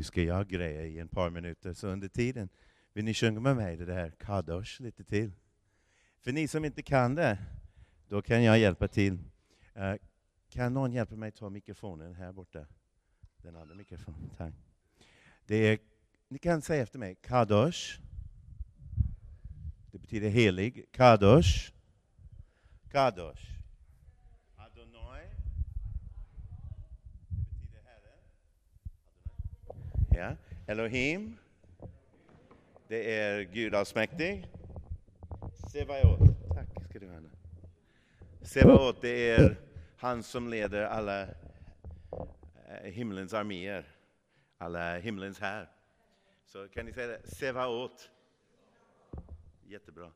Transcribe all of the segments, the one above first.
Nu ska jag greja i ett par minuter, så under tiden vill ni sjunga med mig det där Kadosh lite till? För ni som inte kan det, då kan jag hjälpa till. Uh, kan någon hjälpa mig ta mikrofonen här borta? Den andra mikrofonen, tack. Det är, ni kan säga efter mig, Kadosh. Det betyder helig. Kadosh. Kadosh. Adonai. Det betyder Herre. Ja. Elohim. Det är Gud allsmäktig. Sevaot. Tack ska du ha. Sevaot, det är han som leder alla eh, himlens arméer, alla himlens här. Så kan ni säga det? Sevaot. Jättebra.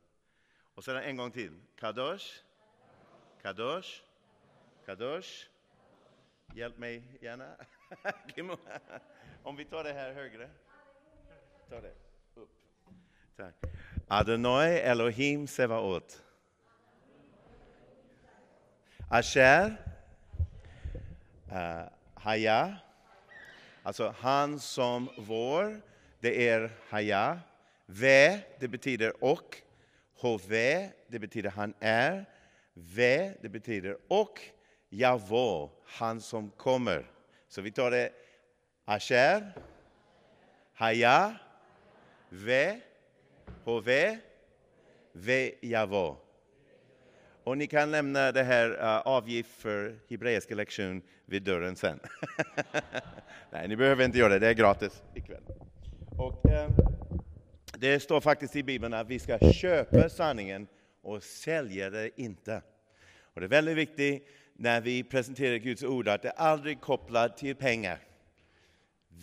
Och sedan en gång till. Kadosh. Kadosh. Kadosh. Hjälp mig gärna. Om vi tar det här högre. Ta det upp. Tack. Adonai Elohim Sevaot. Asher. Uh, Haya. Alltså han som vår. Det är Haya. Ve, det betyder och. Hove, det betyder han är. Ve, det betyder och. Javo, han som kommer. Så vi tar det Asher, Haya, Ve, Hove, Ve, Javo. Och ni kan lämna det här uh, avgift för hebreiska lektion vid dörren sen. Nej, ni behöver inte göra det, det är gratis ikväll. Och, eh, det står faktiskt i Bibeln att vi ska köpa sanningen och sälja det inte. Och det är väldigt viktigt när vi presenterar Guds ord att det aldrig är kopplat till pengar.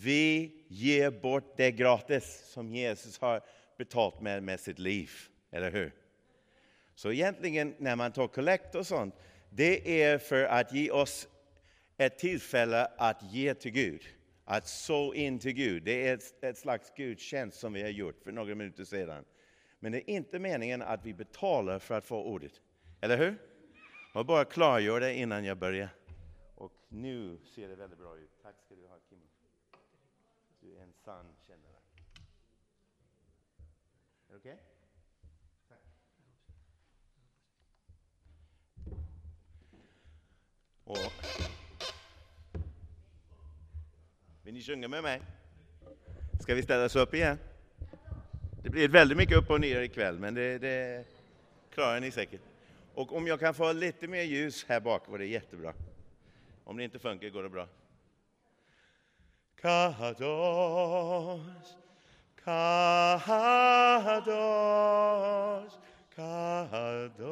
Vi ger bort det gratis som Jesus har betalt med med sitt liv, eller hur? Så egentligen när man tar kollekt och sånt, det är för att ge oss ett tillfälle att ge till Gud att så in till Gud. Det är ett, ett slags gudstjänst som vi har gjort för några minuter sedan. Men det är inte meningen att vi betalar för att få ordet. Eller hur? Jag bara klargör det innan jag börjar. Och nu ser det väldigt bra ut. Tack ska du ha Kim. Du är en sann kännare. Är det okej? Okay? Och vill ni sjunga med mig? Ska vi ställa oss upp igen? Det blir väldigt mycket upp och ner ikväll, men det, det klarar ni säkert. Och om jag kan få lite mer ljus här bak var det jättebra. Om det inte funkar går det bra. Kadosh, Kadosh, Kadosh,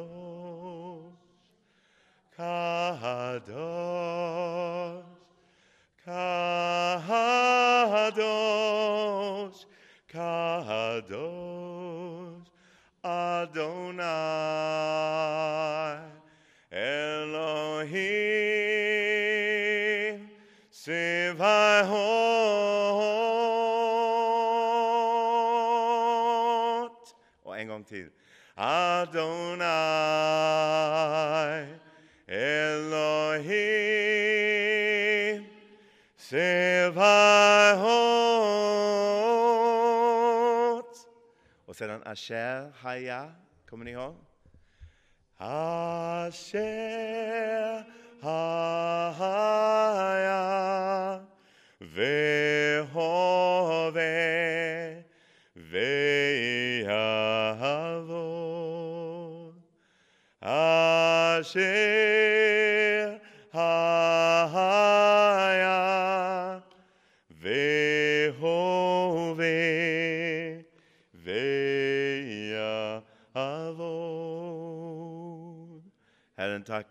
Kadosh. Kadosh, Kadosh, Adonai, Asher, Haya, kommer ni ihåg? Asher, Haya, Vehove, Veyavo. Asher,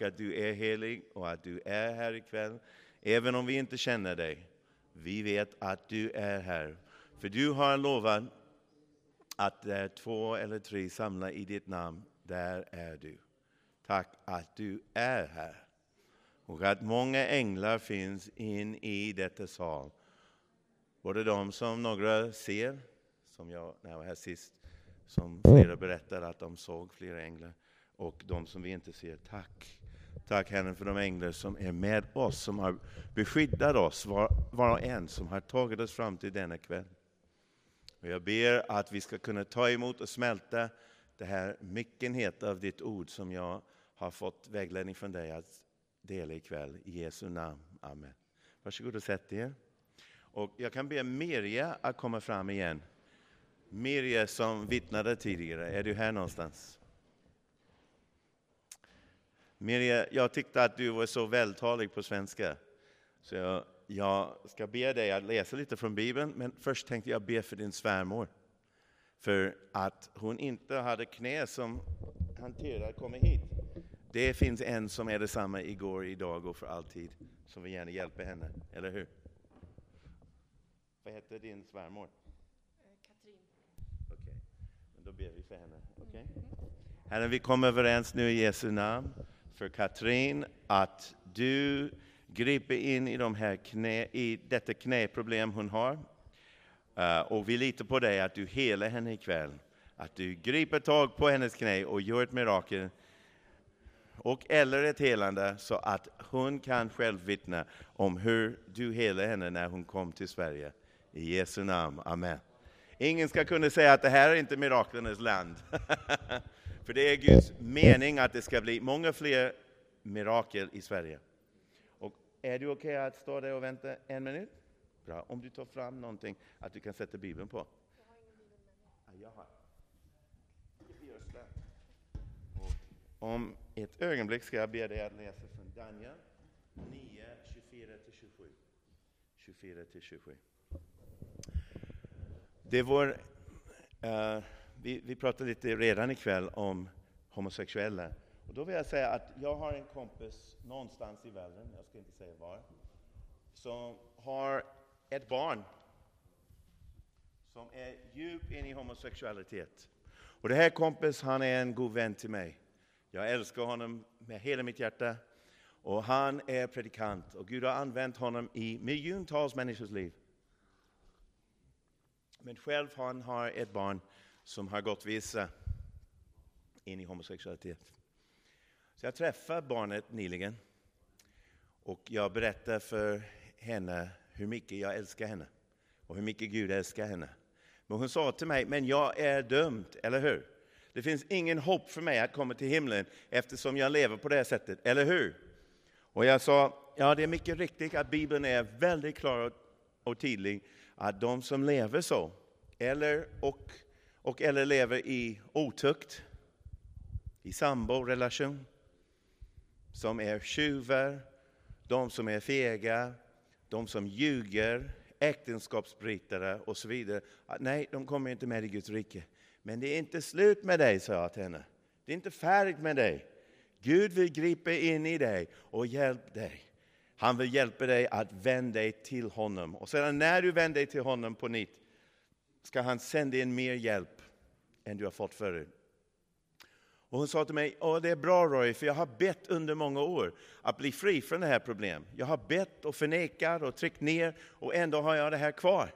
tack att du är helig och att du är här ikväll. Även om vi inte känner dig, vi vet att du är här. För du har lovat att där två eller tre samlar i ditt namn, där är du. Tack att du är här. Och att många änglar finns in i detta sal. Både de som några ser, som jag när jag var här sist, som flera berättade att de såg flera änglar, och de som vi inte ser. Tack Tack Herren för de änglar som är med oss, som har beskyddat oss, var, var och en, som har tagit oss fram till denna kväll. Och jag ber att vi ska kunna ta emot och smälta det här myckenhet av ditt ord som jag har fått vägledning från dig att dela ikväll. I Jesu namn. Amen. Varsågod och sätt er. Och jag kan be Mirja att komma fram igen. Mirja som vittnade tidigare, är du här någonstans? Mirja, jag tyckte att du var så vältalig på svenska. Så jag, jag ska be dig att läsa lite från Bibeln, men först tänkte jag be för din svärmor. För att hon inte hade knä som hanterar att komma hit. Det finns en som är detsamma igår, idag och för alltid, som vill gärna hjälpa henne, eller hur? Vad heter din svärmor? Katrin. Okej, men då ber vi för henne. Okay? Herre, vi kommer överens nu i Jesu namn för Katrin att du griper in i, de här knä, i detta knäproblem hon har. Eh, och vi litar på dig att du helar henne ikväll. Att du griper tag på hennes knä och gör ett mirakel och eller ett helande så att hon kan själv vittna om hur du helade henne när hon kom till Sverige. I Jesu namn, Amen. Ingen ska kunna säga att det här är inte miraklernas land. För det är Guds mening att det ska bli många fler mirakel i Sverige. Och är du okej okay att stå där och vänta en minut? Bra. Om du tar fram någonting att du kan sätta Bibeln på. Jag har ingen bibel med mig. Om ett ögonblick ska jag be dig att läsa från Daniel 9, 24-27. 24-27. Det var, uh, vi, vi pratade lite redan ikväll om homosexuella. Och då vill jag säga att jag har en kompis någonstans i världen, jag ska inte säga var, som har ett barn som är djupt in i homosexualitet. Och det här kompis, han är en god vän till mig. Jag älskar honom med hela mitt hjärta. Och han är predikant och Gud har använt honom i miljontals människors liv. Men själv han har ett barn som har gått vissa in i homosexualitet. Så jag träffade barnet nyligen och jag berättade för henne hur mycket jag älskar henne och hur mycket Gud älskar henne. Men hon sa till mig, men jag är dömd, eller hur? Det finns ingen hopp för mig att komma till himlen eftersom jag lever på det sättet, eller hur? Och jag sa, ja det är mycket riktigt att Bibeln är väldigt klar och tydlig att de som lever så, eller, och, och eller lever i otukt, i samborelation som är tjuvar, de som är fega, de som ljuger, äktenskapsbrytare och så vidare. Ah, nej, de kommer inte med i Guds rike. Men det är inte slut med dig, sa jag till henne. Det är inte färdigt med dig. Gud vill gripa in i dig och hjälpa dig. Han vill hjälpa dig att vända dig till honom. Och sedan när du vänder dig till honom på nytt ska han sända in mer hjälp än du har fått förut. Och hon sa till mig, Åh, det är bra Roy, för jag har bett under många år att bli fri från det här problemet. Jag har bett och förnekat och tryckt ner och ändå har jag det här kvar.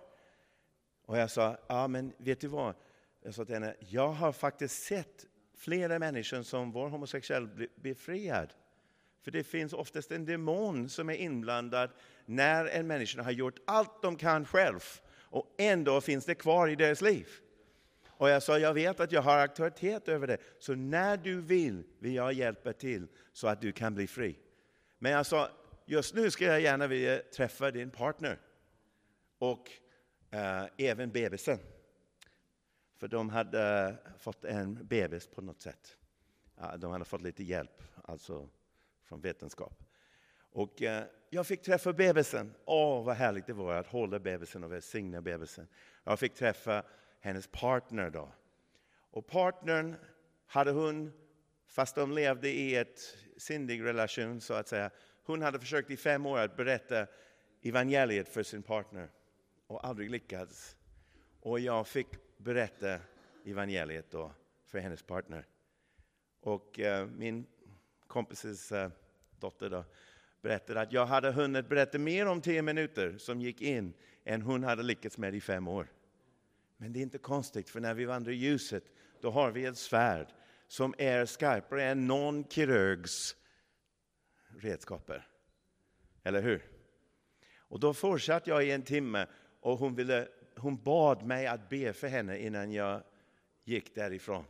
Och jag sa, ja men vet du vad? Jag sa till henne, jag har faktiskt sett flera människor som var homosexuell bli befriad. För det finns oftast en demon som är inblandad när en människa har gjort allt de kan själv och ändå finns det kvar i deras liv. Och jag sa, jag vet att jag har auktoritet över det, så när du vill, vill jag hjälpa till så att du kan bli fri. Men jag sa, just nu skulle jag gärna vilja träffa din partner och eh, även bebisen. För de hade fått en bebis på något sätt. De hade fått lite hjälp, alltså från vetenskap. Och eh, jag fick träffa bebisen. Åh, vad härligt det var att hålla bebisen och välsigna bebisen. Jag fick träffa hennes partner då. Och partnern hade hon, fast de levde i ett syndig relation så att säga, hon hade försökt i fem år att berätta evangeliet för sin partner och aldrig lyckats. Och jag fick berätta evangeliet då för hennes partner. Och uh, min kompises uh, eh, dotter då berättade att jag hade hunnit berätta mer om tio minuter som gick in än hon hade lyckats med i fem år. Men det är inte konstigt, för när vi vandrar i ljuset, då har vi ett svärd som är skarpare än någon kirurgs redskaper. Eller hur? Och då fortsatte jag i en timme och hon, ville, hon bad mig att be för henne innan jag gick därifrån.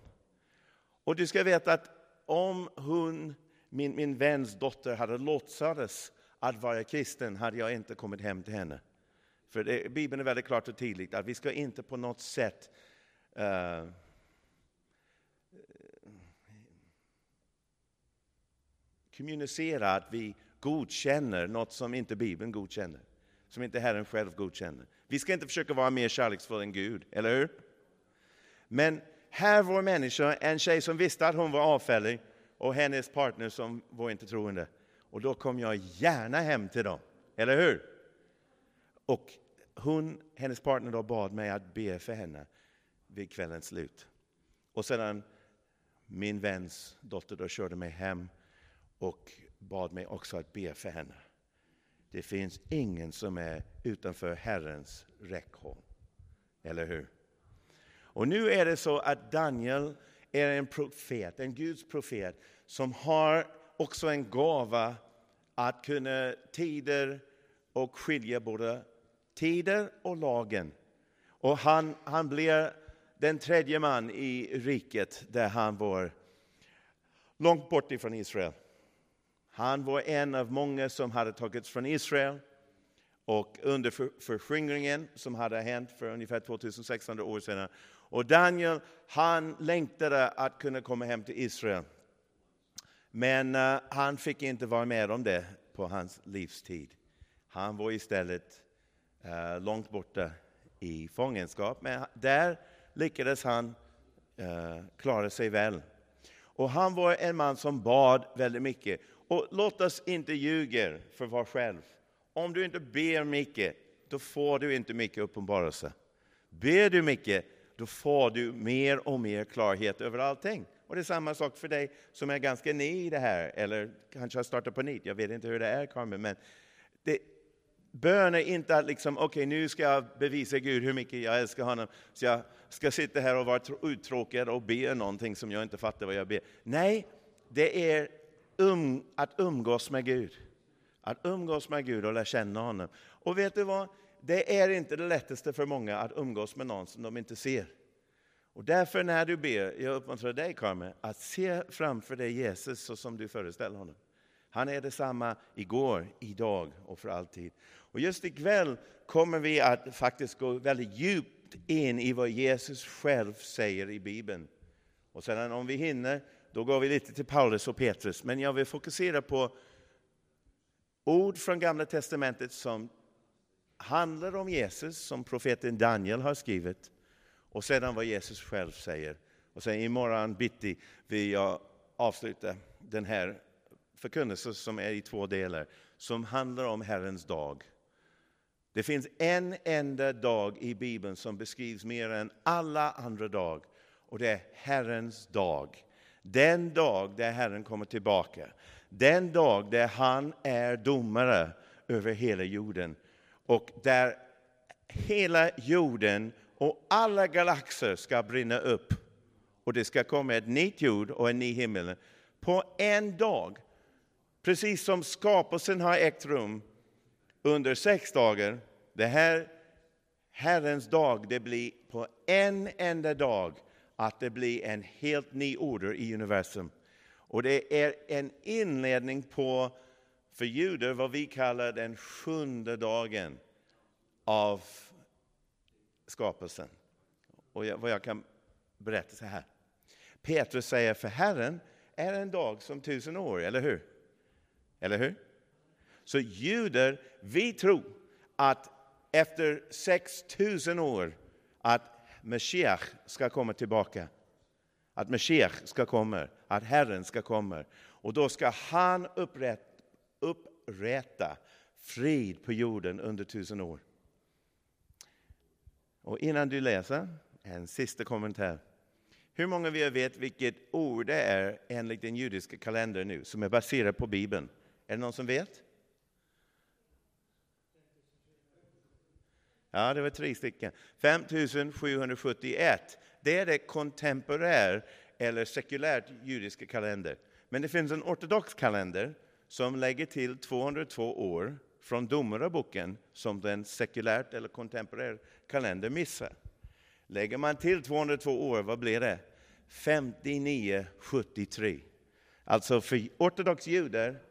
Och du ska veta att om hon, min, min väns dotter hade låtsades att vara kristen hade jag inte kommit hem till henne. För det, Bibeln är väldigt klart och tydligt att vi ska inte på något sätt uh, kommunicera att vi godkänner något som inte Bibeln godkänner, som inte Herren själv godkänner. Vi ska inte försöka vara mer kärleksfulla än Gud, eller hur? Men här var människa, en tjej som visste att hon var avfällig och hennes partner som var inte troende. Och då kom jag gärna hem till dem, eller hur? Och hon, hennes partner då bad mig att be för henne vid kvällens slut. Och sedan min väns dotter då körde mig hem och bad mig också att be för henne. Det finns ingen som är utanför Herrens räckhåll. Eller hur? Och nu är det så att Daniel är en profet, en Guds profet, som har också en gåva att kunna tider och skilja både tider och lagen. Och han, han blir den tredje man i riket där han var långt bort ifrån Israel. Han var en av många som hade tagits från Israel och under förskingringen som hade hänt för ungefär 2600 år sedan. Och Daniel, han längtade att kunna komma hem till Israel. Men uh, han fick inte vara med om det på hans livstid. Han var istället uh, långt borta i fångenskap, men där lyckades han uh, klara sig väl. Och han var en man som bad väldigt mycket. Och låt oss inte ljuga för var själv. Om du inte ber mycket, då får du inte mycket uppenbarelse. Ber du mycket, då får du mer och mer klarhet över allting. Och det är samma sak för dig som är ganska ny i det här, eller kanske har startat på nytt. Jag vet inte hur det är, Carmen, men det, bön är inte att liksom, okej, okay, nu ska jag bevisa Gud hur mycket jag älskar honom, så jag ska sitta här och vara uttråkad och be någonting som jag inte fattar vad jag ber. Nej, det är um, att umgås med Gud. Att umgås med Gud och lära känna honom. Och vet du vad? Det är inte det lättaste för många att umgås med någon som de inte ser. Och därför när du ber, jag uppmuntrar dig Carmen, att se framför dig Jesus så som du föreställer honom. Han är detsamma igår, idag och för alltid. Och just ikväll kommer vi att faktiskt gå väldigt djupt in i vad Jesus själv säger i Bibeln. Och sedan om vi hinner, då går vi lite till Paulus och Petrus. Men jag vill fokusera på ord från Gamla Testamentet som handlar om Jesus, som profeten Daniel har skrivit. Och sedan vad Jesus själv säger. Och sen imorgon bitti vill jag avsluta den här förkunnelsen som är i två delar, som handlar om Herrens dag. Det finns en enda dag i Bibeln som beskrivs mer än alla andra dagar, och det är Herrens dag. Den dag där Herren kommer tillbaka. Den dag där han är domare över hela jorden. Och där hela jorden och alla galaxer ska brinna upp. Och det ska komma ett nytt jord och en ny himmel på en dag. Precis som skapelsen har ägt rum under sex dagar. Det här Herrens dag, det blir på en enda dag att det blir en helt ny order i universum. Och det är en inledning på, för judar, vad vi kallar den sjunde dagen av skapelsen. Och jag, vad jag kan berätta så här. Petrus säger, för Herren är en dag som tusen år, eller hur? Eller hur? Så judar, vi tror att efter 6000 år att Meshiach ska komma tillbaka. Att Meshiach ska komma, att Herren ska komma. Och då ska han upprätta, upprätta frid på jorden under tusen år. Och innan du läser, en sista kommentar. Hur många av er vet vilket år det är enligt den judiska kalendern nu, som är baserad på Bibeln? Är det någon som vet? Ja, det var tre stycken. 5771. Det är det kontemporär eller sekulärt judiska kalender. Men det finns en ortodox kalender som lägger till 202 år från Domareboken som den sekulärt eller kontemporär kalender missar. Lägger man till 202 år, vad blir det? 5973. Alltså för ortodox judar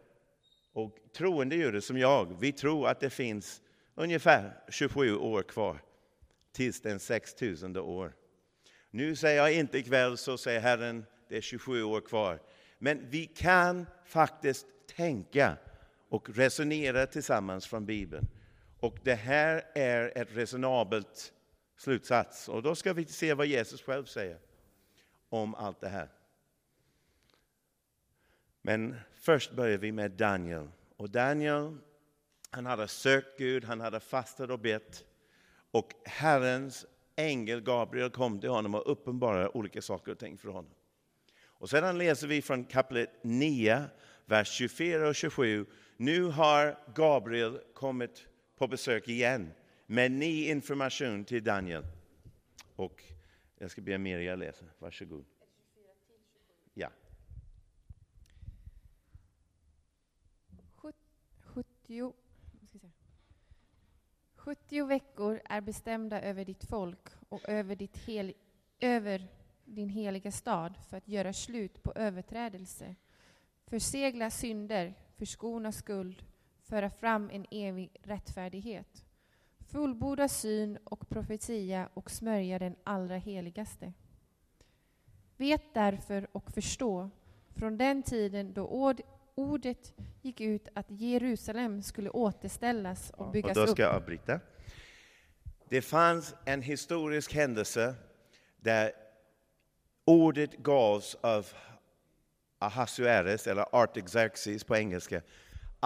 och troende judar som jag, vi tror att det finns ungefär 27 år kvar tills den 6000 år. Nu säger jag inte ikväll, så säger Herren, det är 27 år kvar. Men vi kan faktiskt tänka och resonera tillsammans från Bibeln. Och det här är ett resonabelt slutsats. Och då ska vi se vad Jesus själv säger om allt det här. Men först börjar vi med Daniel. Och Daniel, han hade sökt Gud, han hade fastat och bett. Och Herrens ängel Gabriel kom till honom och uppenbarade olika saker och ting för honom. Och sedan läser vi från kapitel 9, vers 24 och 27. Nu har Gabriel kommit på besök igen med ny information till Daniel. Och jag ska be Mirja läsa. Varsågod. Ja. 70, ska säga. 70 veckor är bestämda över ditt folk och över, ditt hel, över din heliga stad för att göra slut på överträdelse, försegla synder, förskona skuld, föra fram en evig rättfärdighet, fullborda syn och profetia och smörja den allra heligaste. Vet därför och förstå, från den tiden då ord, ordet gick ut att Jerusalem skulle återställas och byggas och då ska upp. jag avbryta. Det fanns en historisk händelse där ordet gavs av Ahasuerus, eller Artaxerxes på engelska,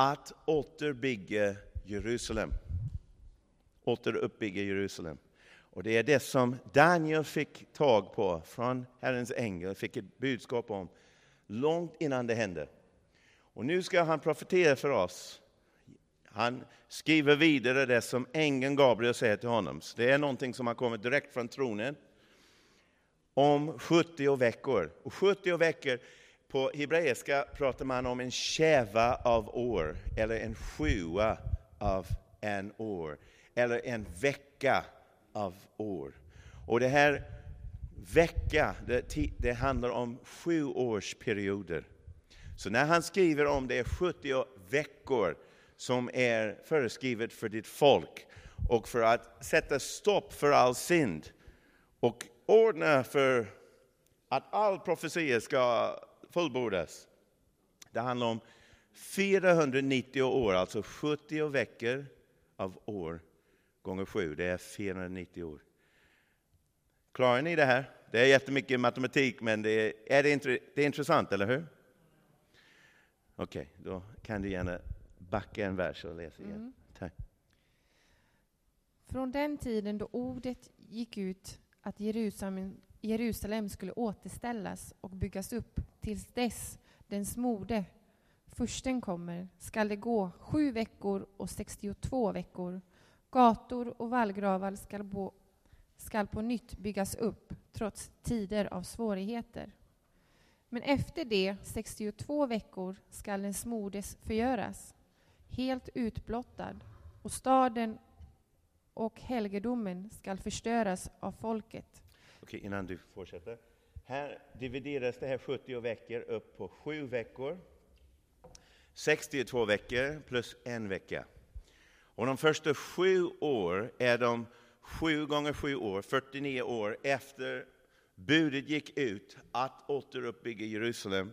att återbygga Jerusalem. Återuppbygga Jerusalem. Och det är det som Daniel fick tag på från Herrens ängel, fick ett budskap om långt innan det hände. Och nu ska han profetera för oss. Han skriver vidare det som ängeln Gabriel säger till honom. Så det är någonting som har kommit direkt från tronen. Om 70 veckor. Och 70 veckor, på hebreiska pratar man om en käva av år, eller en sjua av en år, eller en vecka av år. Och det här vecka, det, det handlar om sju årsperioder. Så när han skriver om det är 70 veckor som är föreskrivet för ditt folk och för att sätta stopp för all synd och ordna för att all profetia ska fullbordas. Det handlar om 490 år, alltså 70 veckor av år gånger sju, det är 490 år. Klarar ni det här? Det är jättemycket matematik, men det är, är det, inte, det är intressant, eller hur? Okej, då kan du gärna backa en vers och läsa igen. Mm. Tack. Från den tiden då ordet gick ut att Jerusalem, Jerusalem skulle återställas och byggas upp tills dess dens mode, försten kommer, skall det gå sju veckor och 62 veckor. Gator och vallgravar skall på, skall på nytt byggas upp trots tider av svårigheter. Men efter det 62 veckor skall den smodes förgöras, helt utblottad, och staden och helgedomen skall förstöras av folket. Okej, innan du fortsätter. Här divideras det här 70 veckor upp på sju veckor. 62 veckor plus en vecka. Och de första sju år är de sju gånger sju år, 49 år efter budet gick ut att återuppbygga Jerusalem.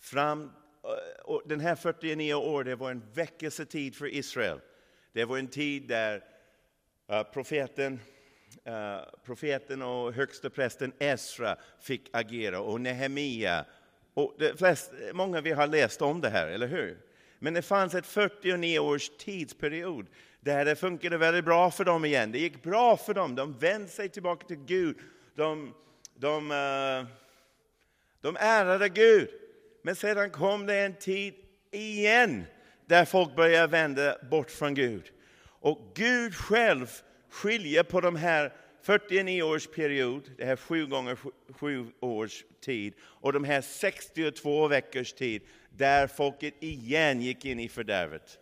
Fram, eh, och den här 49 år, det var en väckelsetid för Israel. Det var en tid där eh, profeten, eh, profeten och högste prästen Esra fick agera och Nehemia. Och det flest, många vi har läst om det här, eller hur? Men det fanns ett 49 års tidsperiod där det funkade väldigt bra för dem igen. Det gick bra för dem. De vände sig tillbaka till Gud. De, de, eh, de ärade Gud. Men sedan kom det en tid igen där folk började vända bort från Gud. Och Gud själv skilja på de här 49 års period, det här sju gånger sju, års tid, och de här 62 veckors tid, där folket igen gick in i fördärvet.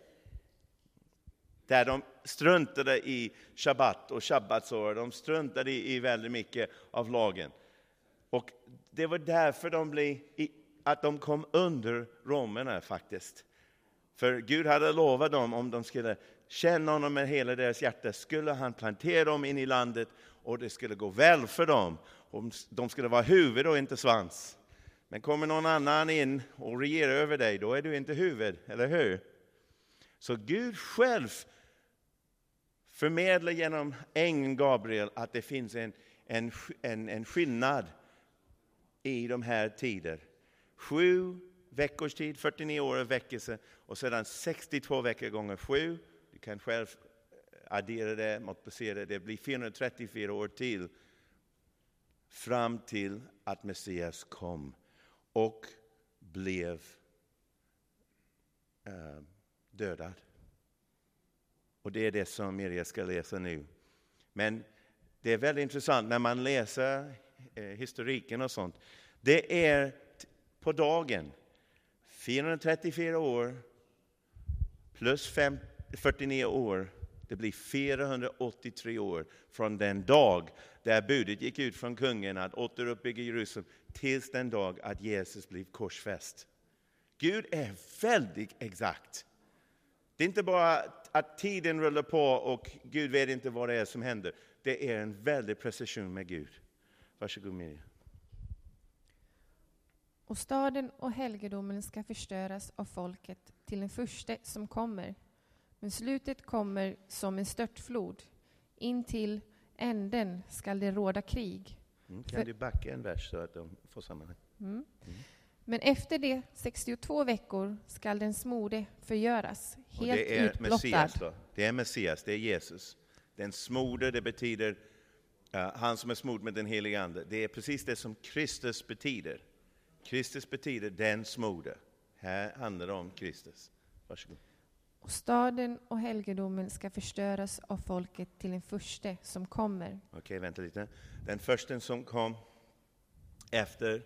Där de struntade i shabbat och shabbatsår, de struntade i, i väldigt mycket av lagen. Och det var därför de blev, i- att de kom under romerna faktiskt. För Gud hade lovat dem om de skulle känna honom med hela deras hjärta skulle han plantera dem in i landet och det skulle gå väl för dem. De skulle vara huvud och inte svans. Men kommer någon annan in och regerar över dig, då är du inte huvud, eller hur? Så Gud själv förmedlar genom ängeln Gabriel att det finns en, en, en, en skillnad i de här tider. Sju veckors tid, 49 år av väckelse och sedan 62 veckor gånger sju. Du kan själv eh, addera det, multiplicera det, det blir 434 år till fram till att Messias kom och blev eh, dödad. Och det är det som Mirja ska läsa nu. Men det är väldigt intressant när man läser eh, historiken och sånt. Det är på dagen 434 år plus 50 49 år. Det blir 483 år från den dag där budet gick ut från kungen att återuppbygga Jerusalem tills den dag att Jesus blev korsfäst. Gud är väldigt exakt. Det är inte bara att tiden rullar på och Gud vet inte vad det är som händer. Det är en väldig precision med Gud. Varsågod Miriam. Och staden och helgedomen ska förstöras av folket till den första som kommer. Men slutet kommer som en störtflod. In till änden skall det råda krig. Mm, kan För- du backa en vers så att de får sammanhang? Mm. Men efter det 62 veckor skall den smorde förgöras, Och helt det är utblottad. Messias då. Det är Messias, det är Jesus. Den smorde, det betyder eh, han som är smord med den helige Ande. Det är precis det som Kristus betyder. Kristus betyder den smorde. Här handlar det om Kristus. Varsågod. Och staden och helgedomen ska förstöras av folket till den förste som kommer. Okej, vänta lite. Den första som kom efter,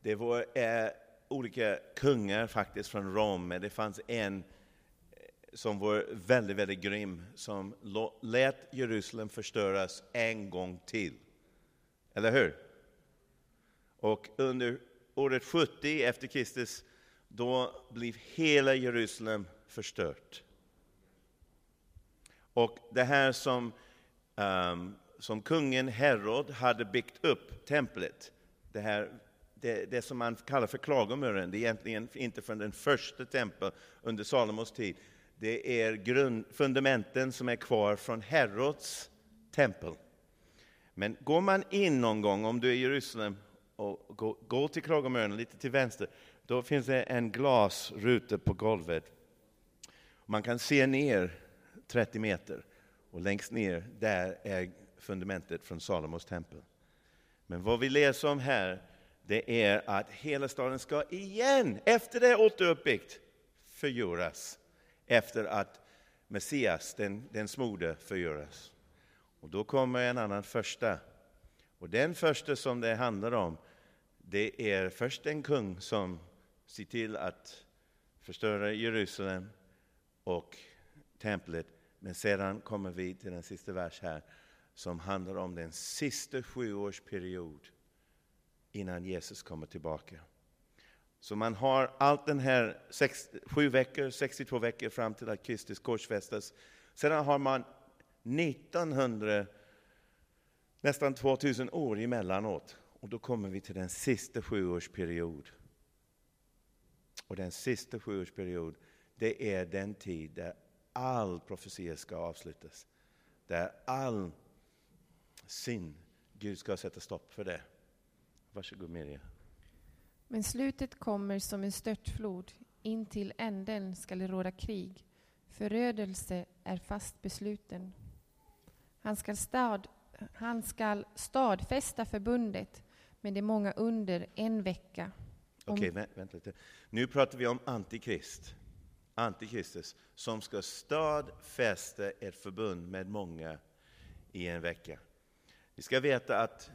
det var eh, olika kungar faktiskt från Rom, men det fanns en eh, som var väldigt, väldigt grym, som lät Jerusalem förstöras en gång till. Eller hur? Och under året 70 efter Kristus, då blev hela Jerusalem förstört. Och det här som, um, som kungen Herod hade byggt upp, templet, det, här, det, det som man kallar för klagomuren, det är egentligen inte från den första tempeln under Salomos tid. Det är grund, fundamenten som är kvar från Herods tempel. Men går man in någon gång, om du är i Jerusalem, och går, går till klagomuren lite till vänster, då finns det en glasruta på golvet. Man kan se ner 30 meter och längst ner där är fundamentet från Salomos tempel. Men vad vi läser om här, det är att hela staden ska igen, efter det återuppbyggt, förgöras. Efter att Messias, den, den smorde, förgöras. Och då kommer en annan första. Och den första som det handlar om, det är först en kung som ser till att förstöra Jerusalem och templet. Men sedan kommer vi till den sista vers här som handlar om den sista sjuårsperiod innan Jesus kommer tillbaka. Så man har allt den här sex, sju veckor, 62 veckor fram till att Kristus korsfästes. Sedan har man 1900, nästan 2000 år emellanåt. Och då kommer vi till den sista sjuårsperiod. Och den sista sjuårsperiod, det är den tid där all profetia ska avslutas. Där all synd, Gud ska sätta stopp för det. Varsågod Mirja. Men slutet kommer som en störtflod. In till änden skall det råda krig. Förödelse är fast besluten. Han skall, stad, han skall stadfästa förbundet med de många under en vecka. Okej, vä- vänta lite. Nu pratar vi om Antikrist. Antikristus som ska stadfästa ett förbund med många i en vecka. Vi ska veta att,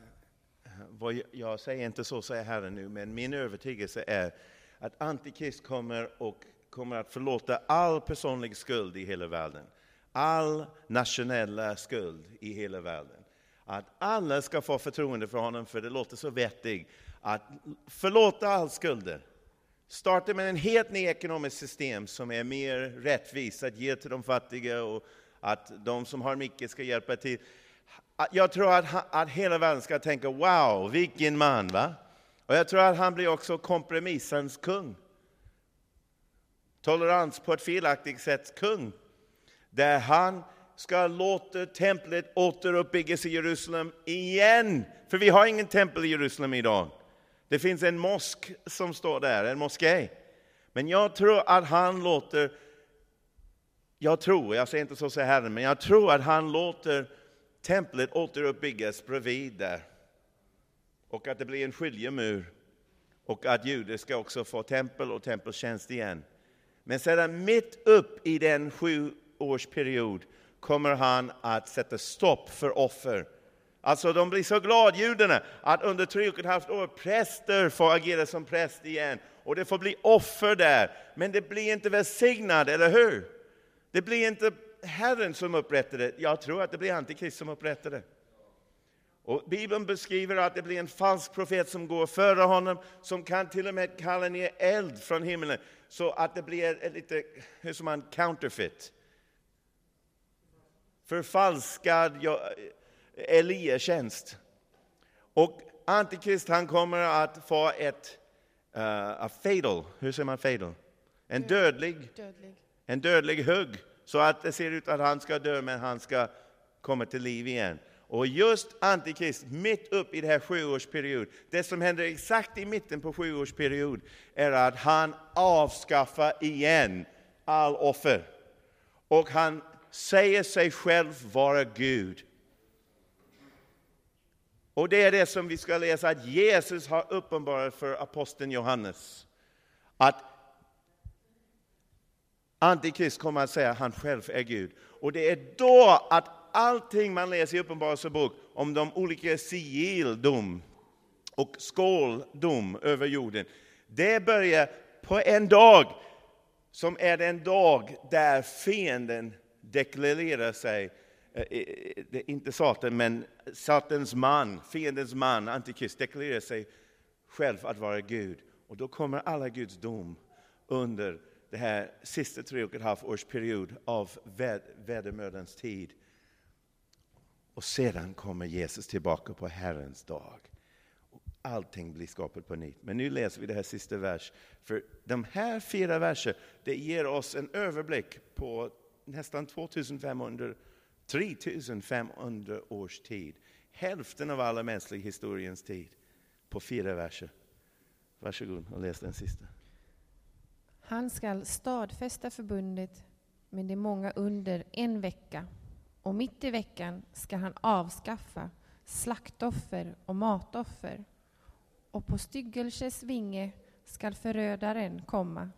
eh, vad jag- jag säger inte så säger Herren nu, men min övertygelse är att Antikrist kommer och kommer att förlåta all personlig skuld i hela världen. All nationella skuld i hela världen. Att alla ska få förtroende för honom, för det låter så vettigt. Att förlåta all skulder. Starta med en helt ny ekonomisk system som är mer rättvist. att ge till de fattiga och att de som har mycket ska hjälpa till. Jag tror att, att hela världen ska tänka wow, vilken man! va? Och jag tror att han blir också kompromissens kung. Tolerans på ett felaktigt sätt kung. Där han ska låta templet återuppbyggas i Jerusalem igen. För vi har ingen tempel i Jerusalem idag. Det finns en mosk som står där, en moské. Men jag tror att han låter, jag tror, jag säger inte så säger Herren, men jag tror att han låter templet återuppbyggas bredvid där. Och att det blir en skiljemur. Och att judar ska också få tempel och tempeltjänst igen. Men sedan mitt upp i den sjuårsperiod kommer han att sätta stopp för offer. Alltså de blir så glada, judarna, att under tre och ett halvt år präster får agera som präst igen. Och det får bli offer där. Men det blir inte välsignad, eller hur? Det blir inte Herren som upprättar det. Jag tror att det blir Antikrist som upprättar det. Och Bibeln beskriver att det blir en falsk profet som går före honom, som kan till och med kalla ner eld från himlen, så att det blir lite, hur som man, counterfeit. Förfalskad Elia-tjänst. Och Antikrist han kommer att få ett uh, a fatal, hur säger man fatal? En dödlig Dödlig. en dödlig hugg, så att det ser ut att han ska dö, men han ska komma till liv igen. Och just Antikrist, mitt upp i det här sjuårsperiod, det som händer exakt i mitten på sjuårsperiod, är att han avskaffar igen all offer. Och han säger sig själv vara Gud. Och det är det som vi ska läsa, att Jesus har uppenbarat för aposteln Johannes. Att Antikrist kommer att säga att han själv är Gud. Och det är då att allting man läser i Uppenbarelsebok om de olika sigildom och skåldom över jorden, det börjar på en dag som är den dag där fienden deklarerar sig, Eh, eh, inte Satan, men Satans man, fiendens man, Antikrist, deklarerar sig själv att vara Gud. Och då kommer alla Guds dom under det här sista tre och ett halvt års period av vedermödans tid. Och sedan kommer Jesus tillbaka på Herrens dag. Allting blir skapat på nytt. Men nu läser vi det här sista vers. För de här fyra verserna, det ger oss en överblick på nästan 2500, 3500 års tid. Hälften av alla mänsklig historiens tid på fyra verser. Varsågod och läs den sista. Han skall stadfästa förbundet med de många under en vecka och mitt i veckan ska han avskaffa slaktoffer och matoffer och på styggelses vinge skall förödaren komma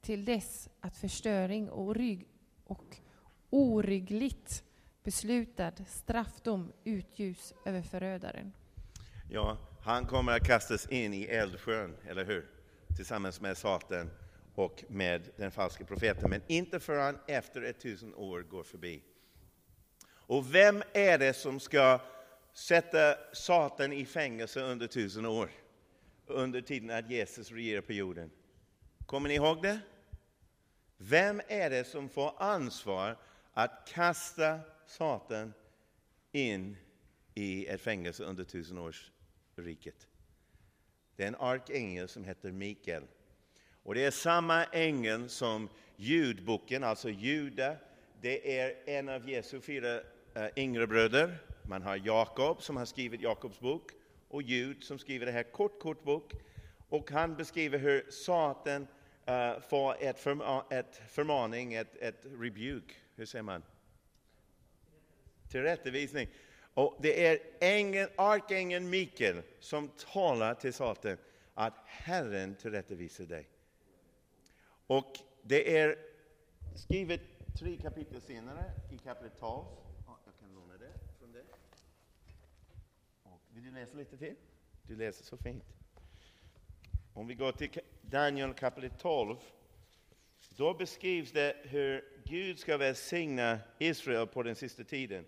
till dess att förstöring och, rygg och oryggligt beslutad straffdom utljus över förödaren. Ja, han kommer att kastas in i eldsjön, eller hur? Tillsammans med Satan och med den falske profeten, men inte förrän efter ett tusen år går förbi. Och vem är det som ska sätta Satan i fängelse under tusen år? Under tiden att Jesus regerar på jorden. Kommer ni ihåg det? Vem är det som får ansvar att kasta Satan in i ett fängelse under tusenårsriket? Det är en arkängel som heter Mikael. Och det är samma ängel som ljudboken, alltså Juda. Det är en av Jesu fyra eh, yngre bröder. Man har Jakob som har skrivit Jakobs bok och Jud som skriver det här kort, kort bok. Och han beskriver hur Satan uh, får ett, förma ett förmaning, ett, ett rebuke, hur säger man? Tillrättavisning. Och det är ängeln, arkängeln Mikael som talar till Satan att Herren tillrättavisar dig. Och det är skrivet tre kapitel senare, i kapitel 12. Ja, jag kan låna det från det. Och vill du läsa lite till? Du läser så fint. Om vi går till Daniel kapitel 12, då beskrivs det hur Gud ska välsigna Israel på den sista tiden.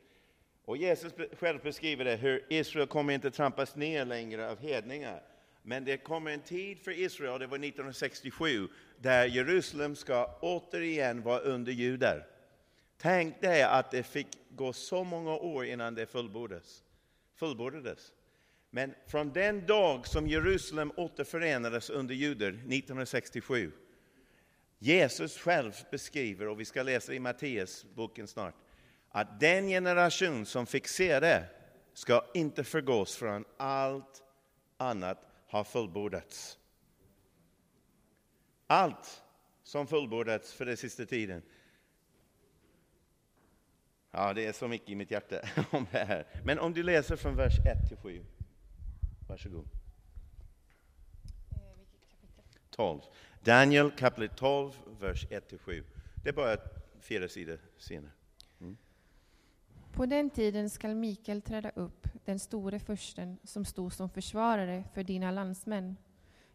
Och Jesus själv beskriver det, hur Israel kommer inte trampas ner längre av hedningar. Men det kommer en tid för Israel, det var 1967, där Jerusalem ska återigen vara under judar. Tänk dig att det fick gå så många år innan det fullbordades. fullbordades. Men från den dag som Jerusalem återförenades under juder 1967, Jesus själv beskriver, och vi ska läsa i Matteus boken snart, att den generation som fick se det ska inte förgås förrän allt annat har fullbordats. Allt som fullbordats för den sista tiden. Ja, det är så mycket i mitt hjärta om det här. Men om du läser från vers 1 till 7. Varsågod. 12. Daniel kapitel 12, vers 1 till 7. Det är bara fyra sidor senare. På den tiden skall Mikael träda upp, den store fursten som stod som försvarare för dina landsmän.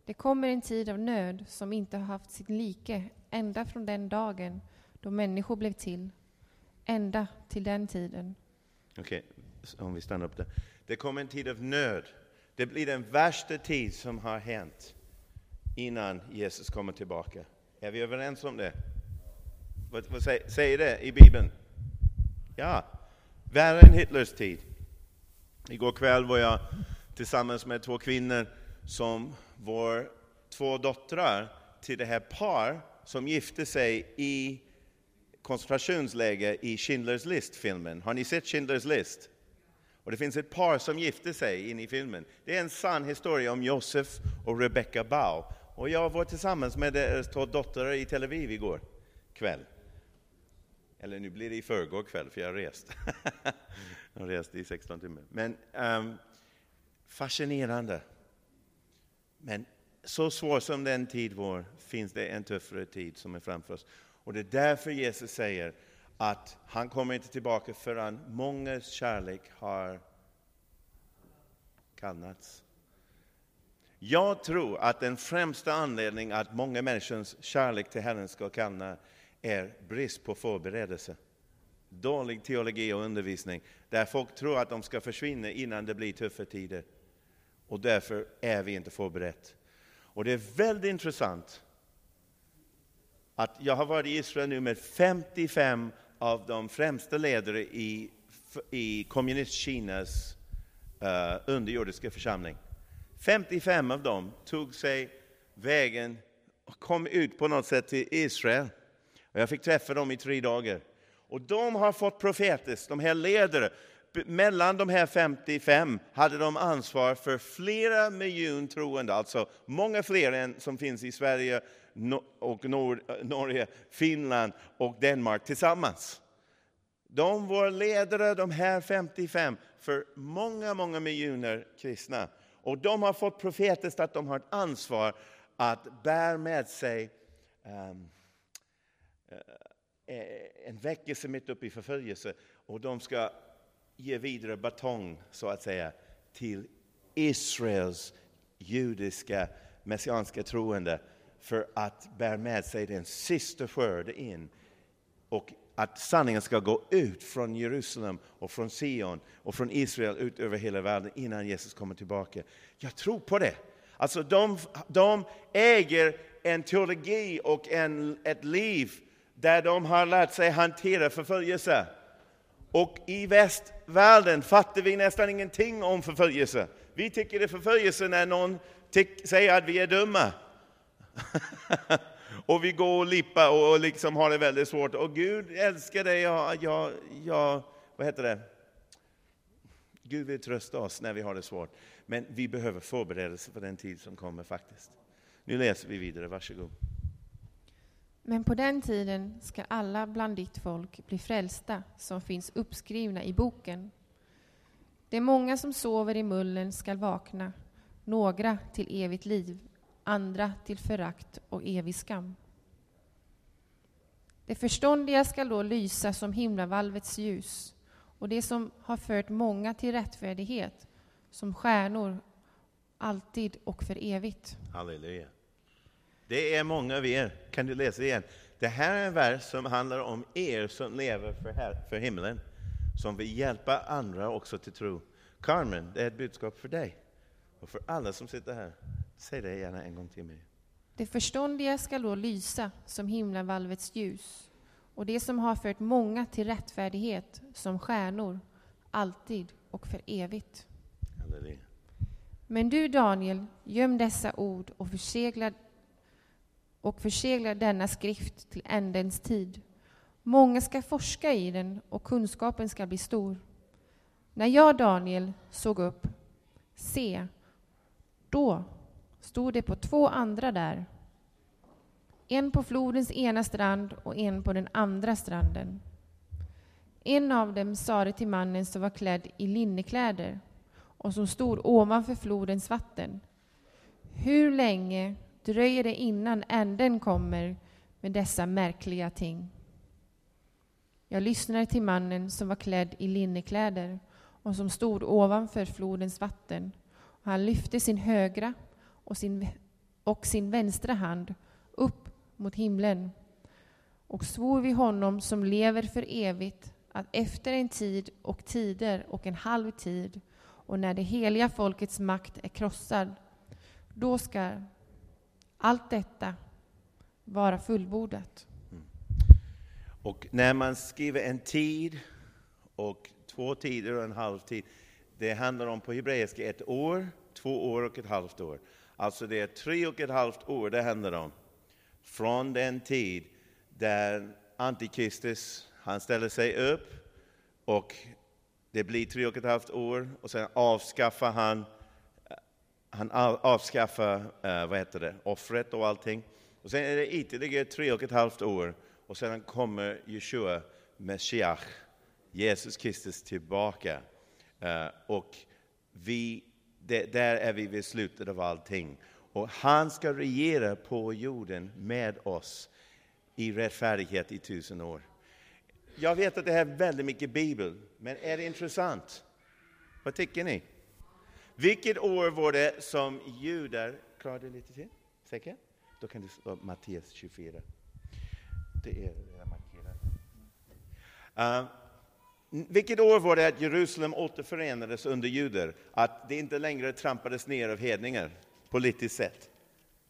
Det kommer en tid av nöd som inte har haft sitt like ända från den dagen då människor blev till, ända till den tiden. Okej, okay, om vi stannar upp där. Det kommer en tid av nöd. Det blir den värsta tid som har hänt innan Jesus kommer tillbaka. Är vi överens om det? Vad, vad säger, säger det i Bibeln? Ja, värre än Hitlers tid. Igår kväll var jag tillsammans med två kvinnor som var två döttrar till det här par som gifte sig i koncentrationsläger i Schindler's list-filmen. Har ni sett Schindler's list? Och det finns ett par som gifte sig in i filmen. Det är en sann historia om Josef och Rebecca Bau. Och jag var tillsammans med deras två döttrar i Tel Aviv igår kväll. Eller nu blir det i förrgår kväll, för jag har rest. jag har rest i 16 timmar. Men um, fascinerande. Men så svår som den tid var, finns det en tuffare tid som är framför oss. Och det är därför Jesus säger att han kommer inte tillbaka förrän mångas kärlek har kallnats. Jag tror att den främsta anledningen att många människors kärlek till Herren ska kallna är brist på förberedelse. Dålig teologi och undervisning, där folk tror att de ska försvinna innan det blir tuffa tider. Och därför är vi inte förberett. Och det är väldigt intressant att jag har varit i Israel nu med 55 av de främsta ledare i, i kommunist-Kinas uh, eh, underjordiska församling. 55 av dem tog sig vägen och kom ut på något sätt till Israel. Och jag fick träffa dem i tre dagar. Och de har fått profetiskt, de här ledare, mellan de här 55 hade de ansvar för flera miljoner troende, alltså många fler än som finns i Sverige, och Nor eh, Norge, Finland och Danmark tillsammans. De var ledare, de här 55, för många, många miljoner kristna. Och de har fått profetiskt att de har ett ansvar att bära med sig um, Eh, eh, en väckelse mitt uppe i förföljelse. Och de ska ge vidare batong, så att säga, till Israels judiska messianska troende för att bära med sig den sista skörden in. Och att sanningen ska gå ut från Jerusalem och från Sion och från Israel ut över hela världen innan Jesus kommer tillbaka. Jag tror på det. Alltså de, de äger en teologi och en, ett liv där de har lärt sig hantera förföljelse. Och i västvärlden fattar vi nästan ingenting om förföljelse. Vi tycker det är förföljelse när någon säger att vi är dumma. och vi går och lippar och liksom har det väldigt svårt. Och Gud älskar dig, jag, jag, jag, vad heter det? Gud vill trösta oss när vi har det svårt. Men vi behöver förberedelse för den tid som kommer faktiskt. Nu läser vi vidare, varsågod. Men på den tiden ska alla bland ditt folk bli frälsta som finns uppskrivna i boken. De många som sover i mullen skall vakna, några till evigt liv, andra till förakt och evig skam. Det förståndiga skall då lysa som himlavalvets ljus och det som har fört många till rättfärdighet som stjärnor alltid och för evigt. Halleluja. Det är många av er, kan du läsa igen? Det här är en vers som handlar om er som lever för, här, för himlen, som vill hjälpa andra också till tro. Carmen, det är ett budskap för dig och för alla som sitter här. Säg det gärna en gång till mig. Det förståndiga skall då lysa som himlavalvets ljus och det som har fört många till rättfärdighet som stjärnor, alltid och för evigt. Halleluja. Men du, Daniel, göm dessa ord och försegla, och försegla denna skrift till ändens tid. Många ska forska i den och kunskapen ska bli stor. När jag, Daniel, såg upp, se, då stod det på två andra där. En på flodens ena strand och en på den andra stranden. En av dem sade till mannen som var klädd i linnekläder och som stod ovanför flodens vatten. Hur länge dröjer det innan änden kommer med dessa märkliga ting? Jag lyssnade till mannen som var klädd i linnekläder och som stod ovanför flodens vatten. Han lyfte sin högra och sin, och sin vänstra hand upp mot himlen och svor vid honom som lever för evigt att efter en tid och tider och en halv tid och när det heliga folkets makt är krossad, då ska allt detta vara fullbordat. Mm. Och när man skriver en tid och två tider och en halvtid, det handlar om på hebreiska ett år, två år och ett halvt år. Alltså det är tre och ett halvt år det handlar om. Från den tid där Antikristus, han ställer sig upp och det blir tre och ett halvt år och sen avskaffar han han avskaffar eh, vad heter det, offret och allting. Och sen är det ytterligare tre och ett halvt år och sedan kommer Jeshua, Messiah, Jesus Kristus tillbaka. Eh, och vi, det, där är vi vid slutet av allting. Och han ska regera på jorden med oss i rättfärdighet i tusen år. Jag vet att det här är väldigt mycket Bibel, men är det intressant? Vad tycker ni? Vilket år var det som judar... Klarar du lite till? Säker? Då kan du slå Matteus 24. Det är det markerat. Uh, eh, vilket år var det att Jerusalem återförenades under judar? Att det inte längre trampades ner av hedningar, politiskt sett.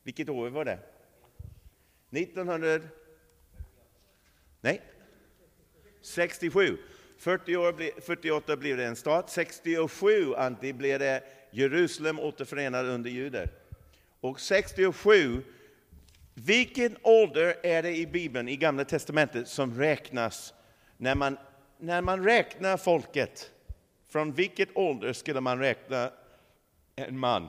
Vilket år var det? 1900... Nej, 67. 40 år, 48 blev det en stat. 67 Antti, blev det Jerusalem återförenad under judar. Och 67, vilken ålder är det i Bibeln, i Gamla Testamentet, som räknas när man, när man räknar folket? Från vilket ålder skulle man räkna en man?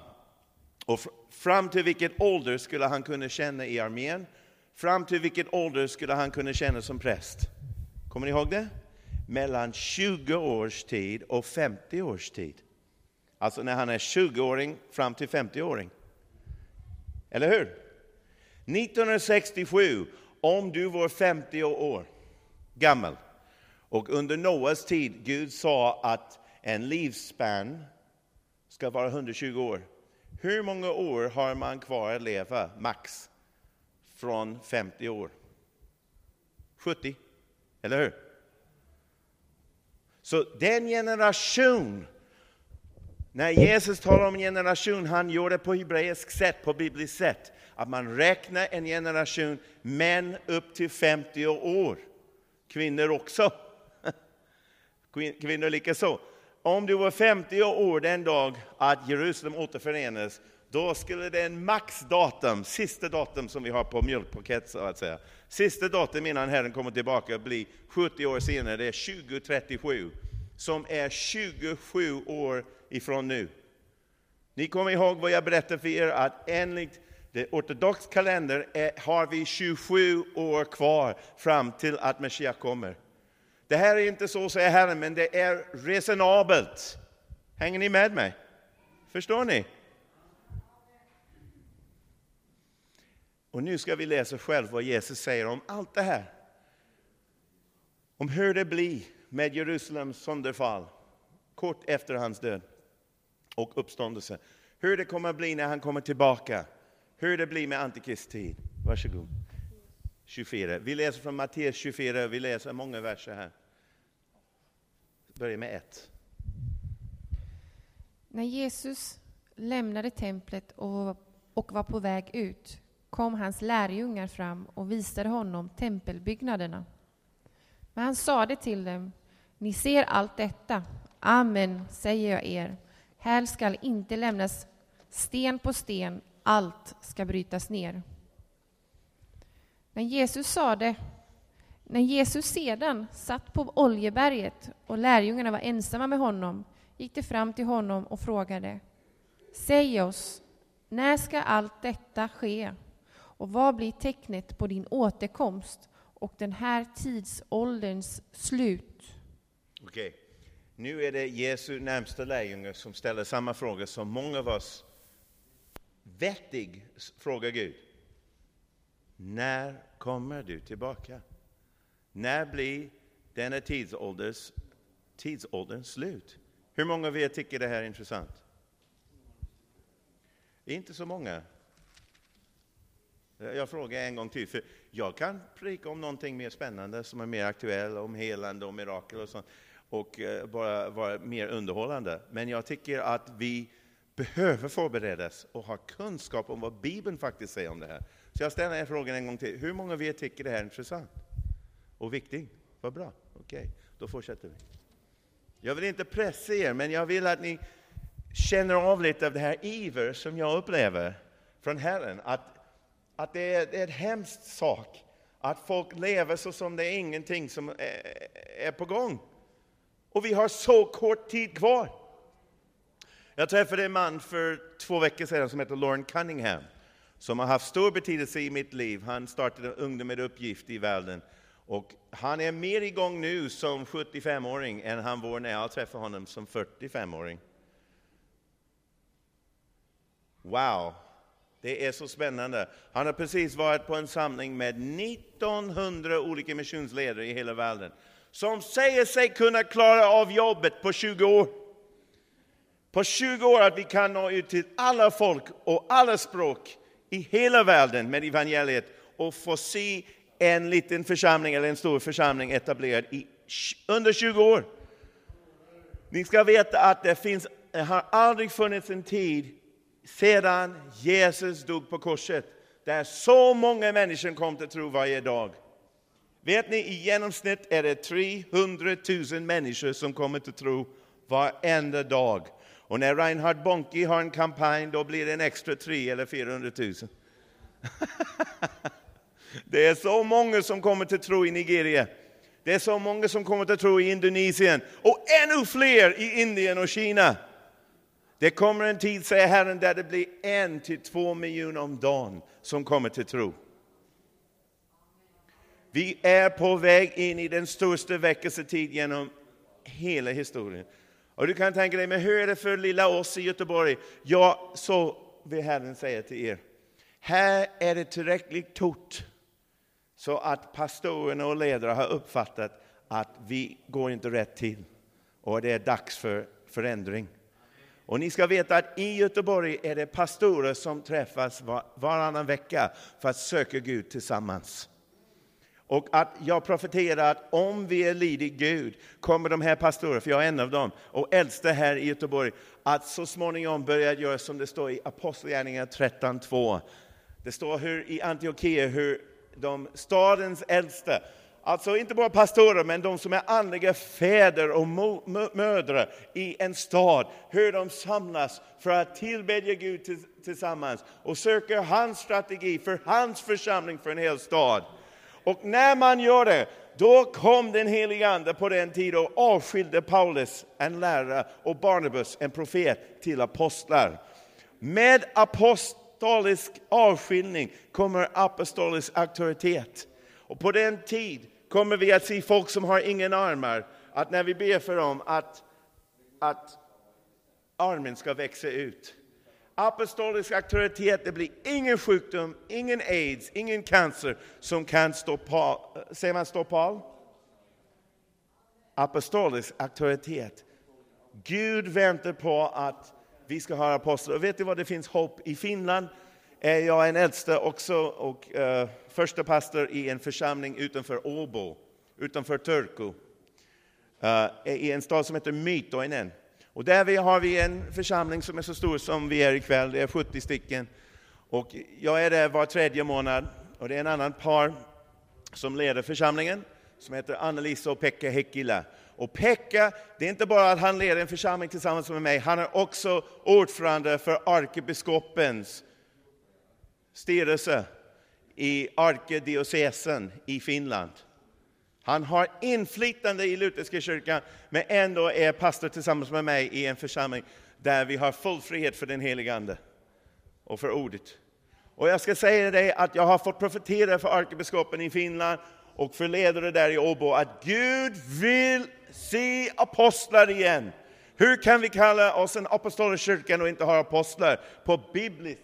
Och fram till vilken ålder skulle han kunna känna i armén? Fram till vilken ålder skulle han kunna känna som präst? Kommer ni ihåg det? Mellan 20 års tid och 50 års tid. Alltså när han är 20-åring fram till 50-åring. Eller hur? 1967, om du var 50 år gammal och under Noas tid Gud sa att en livsspann ska vara 120 år. Hur många år har man kvar att leva, max, från 50 år? 70, eller hur? Så den generation när Jesus talar om generation, han gör det på hebreiskt sätt, på bibliskt sätt. Att man räknar en generation män upp till 50 år. Kvinnor också. Kvinnor likaså. Om du var 50 år den dag att Jerusalem återförenas, då skulle det en maxdatum, sista datum som vi har på mjölkpaket så att säga. Sista datum innan Herren kommer tillbaka blir 70 år senare, det är 2037. Som är 27 år ifrån nu. Ni kommer ihåg vad jag berättade för er att enligt det ortodox kalender är, har vi 27 år kvar fram till att Messias kommer. Det här är inte så, säger Herren, men det är resonabelt. Hänger ni med mig? Förstår ni? Och nu ska vi läsa själv vad Jesus säger om allt det här. Om hur det blir med Jerusalems sönderfall kort efter hans död och uppståndelse. Hur det kommer att bli när han kommer tillbaka. Hur det blir med antikristtid. Varsågod. 24. Vi läser från Matteus 24, vi läser många verser här. Börja med ett. När Jesus lämnade templet och, och var på väg ut kom hans lärjungar fram och visade honom tempelbyggnaderna. Men han sade till dem, ni ser allt detta. Amen, säger jag er. Här skall inte lämnas sten på sten, allt ska brytas ner. När Jesus sade, när Jesus sedan satt på Oljeberget och lärjungarna var ensamma med honom gick de fram till honom och frågade Säg oss, när ska allt detta ske? Och vad blir tecknet på din återkomst och den här tidsålderns slut? Okej. Nu är det Jesu närmsta lärjungar som ställer samma fråga som många av oss vettig frågar Gud. När kommer du tillbaka? När blir denna tidsålders, tidsålderns slut? Hur många av er tycker det här är intressant? Inte så många. Eh, jag frågar en gång till, för jag kan prika om någonting mer spännande som är mer aktuellt, om helande och mirakel och sånt, och eh, bara vara mer underhållande. Men jag tycker att vi behöver förberedas och ha kunskap om vad Bibeln faktiskt säger om det här. Så jag ställer frågan en gång till. Hur många av er tycker det här är intressant och viktigt? Vad bra. Okej, okay, då fortsätter vi. Jag vill inte pressa er, men jag vill att ni känner av lite av det här iver som jag upplever från Herren. Att, att det är, det är en hemsk sak att folk lever så som det är ingenting som är, är på gång. Och vi har så kort tid kvar. Jag träffade en man för två veckor sedan som heter Lauren Cunningham, som har haft stor betydelse i mitt liv. Han startade Ungdom med uppgift i världen. Och han är mer igång nu som 75-åring än han var när jag träffade honom som 45-åring. Wow, det är så spännande. Han har precis varit på en samling med 1900 olika missionsledare i hela världen som säger sig kunna klara av jobbet på 20 år. På 20 år att vi kan nå ut till alla folk och alla språk i hela världen med evangeliet och få se en liten församling eller en stor församling etablerad i, under 20 år. Ni ska veta att det, finns, det har aldrig funnits en tid sedan Jesus dog på korset där så många människor kom till tro varje dag. Vet ni, i genomsnitt är det 300 000 människor som kommer till tro varenda dag. Och när Reinhard Bonke har en kampanj, då blir det en extra 300 eller 400 000. det är så många som kommer till tro i Nigeria. Det är så många som kommer till tro i Indonesien och ännu fler i Indien och Kina. Det kommer en tid, säger Herren, där det blir en till två miljoner om dagen som kommer till tro. Vi är på väg in i den största väckelsetid genom hela historien. Och du kan tänka dig, men hur är det för lilla oss i Göteborg? Ja, så vill Herren säga till er. Här är det tillräckligt tot så att pastorerna och ledare har uppfattat att vi går inte rätt till och det är dags för förändring. Och ni ska veta att i Göteborg är det pastorer som träffas var, varannan vecka för att söka Gud tillsammans. Och att jag profeterar att om vi är lydiga Gud kommer de här pastorerna, för jag är en av dem, och äldste här i Göteborg, att så småningom börja göra som det står i Apostlagärningarna 13.2. Det står hur, i Antiochia hur de stadens äldste, alltså inte bara pastorer, men de som är andliga fäder och mödrar i en stad, hur de samlas för att tillbedja Gud tillsammans och söker hans strategi för hans församling för en hel stad. Och när man gör det, då kom den helige Ande på den tiden och avskilde Paulus, en lärare, och Barnabas, en profet, till apostlar. Med apostolisk avskiljning kommer apostolisk auktoritet. Och på den tid kommer vi att se folk som har ingen armar, att när vi ber för dem, att, att armen ska växa ut apostolisk auktoritet, det blir ingen sjukdom, ingen aids, ingen cancer som kan stå på, säger man stå på? Apostolisk auktoritet. Gud väntar på att vi ska ha apostlar. Och vet du vad, det finns hopp. I Finland är jag en äldste också och uh, första pastor i en församling utanför Åbo, utanför Turku, uh, i en stad som heter Mytoinen. Och där vi har vi en församling som är så stor som vi är ikväll, det är 70 stycken. Och jag är där var tredje månad och det är en annan par som leder församlingen som heter Annelisa och Pekka Hekkila. Och Pekka, det är inte bara att han leder en församling tillsammans med mig, han är också ordförande för arkebiskopens styrelse i arkidiocesen i Finland. Han har inflytande i lutherska kyrkan, men ändå är pastor tillsammans med mig i en församling där vi har full frihet för den helige Ande och för ordet. Och jag ska säga dig att jag har fått profetera för arkebiskopen i Finland och för ledare där i Åbo att Gud vill se apostlar igen. Hur kan vi kalla oss en apostolisk kyrka och inte ha apostlar på bibliskt?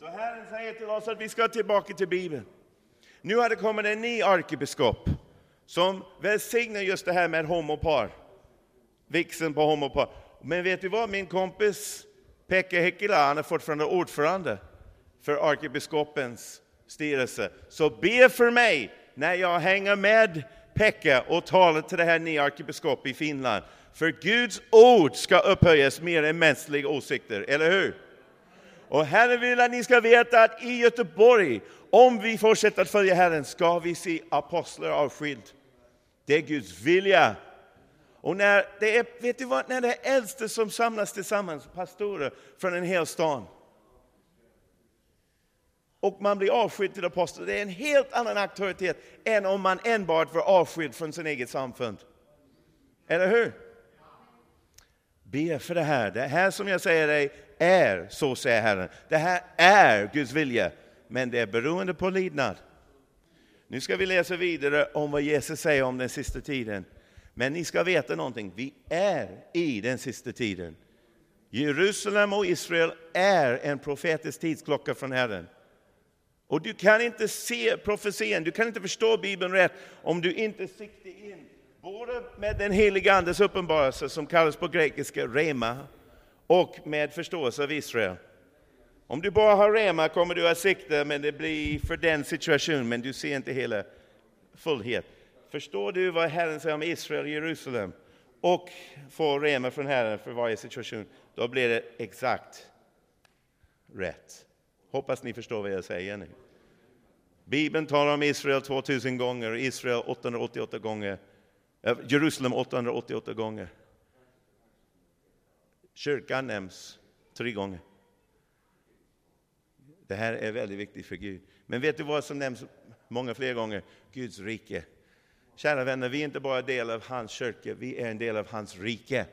Så Herren säger till oss att vi ska tillbaka till Bibeln. Nu har det kommit en ny arkebiskop som välsignar just det här med homopar, vigseln på homopar. Men vet du vad, min kompis Pekka Hekkilä, han är fortfarande ordförande för arkebiskopens styrelse. Så be för mig när jag hänger med Pekka och talar till det här nya arkebiskop i Finland. För Guds ord ska upphöjas mer än mänskliga åsikter, eller hur? Och Herren vill att ni ska veta att i Göteborg, om vi fortsätter att följa Herren, ska vi se apostlar avskild. Det är Guds vilja. Och när det är, vet du vad, när det är äldste som samlas tillsammans, pastorer från en hel stad, och man blir avskild till apostel, det är en helt annan auktoritet än om man enbart var avskild från sin eget samfund. Eller hur? Be för det här. Det här som jag säger dig är, så säger Herren. Det här är Guds vilja, men det är beroende på lidnad. Nu ska vi läsa vidare om vad Jesus säger om den sista tiden. Men ni ska veta någonting, vi är i den sista tiden. Jerusalem och Israel är en profetisk tidsklocka från Herren. Och du kan inte se profetian, du kan inte förstå Bibeln rätt om du inte siktar in både med den heliga Andes uppenbarelse som kallas på grekiska rema och med förståelse av Israel. Om du bara har rema kommer du att sikta, men det blir för den situationen, men du ser inte hela fullhet. Förstår du vad Herren säger om Israel och Jerusalem och får rema från Herren för varje situation, då blir det exakt rätt. Hoppas ni förstår vad jag säger nu. Bibeln talar om Israel 2000 gånger, Israel 888 gånger, eh, Jerusalem 888 gånger. Kyrkan nämns tre gånger. Det här är väldigt viktigt för Gud. Men vet du vad som nämns många fler gånger? Guds rike. Kära vänner, vi är inte bara en del av hans kyrka, vi är en del av hans rike.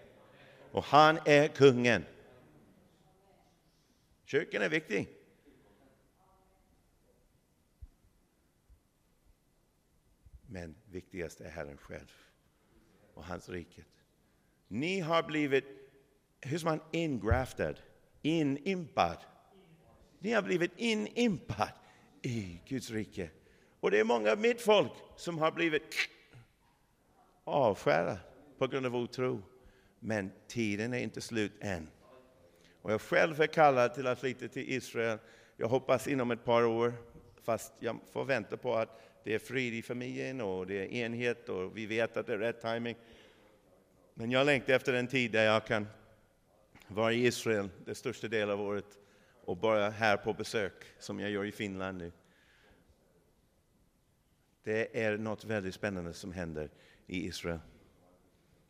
Och han är kungen. Kyrkan är viktig. Men viktigast är Herren själv och hans rike. Ni har blivit, hur säger man, ingraftad, inimpad. Ni har blivit inimpad i Guds rike. Och det är många av mitt folk som har blivit avskärda på grund av otro. Men tiden är inte slut än. Och jag själv är kallad till att flytta till Israel. Jag hoppas inom ett par år, fast jag får vänta på att det är frid i familjen och det är enhet och vi vet att det är rätt timing. Men jag längtar efter en tid där jag kan vara i Israel den största delen av året och bara här på besök, som jag gör i Finland nu. Det är något väldigt spännande som händer i Israel.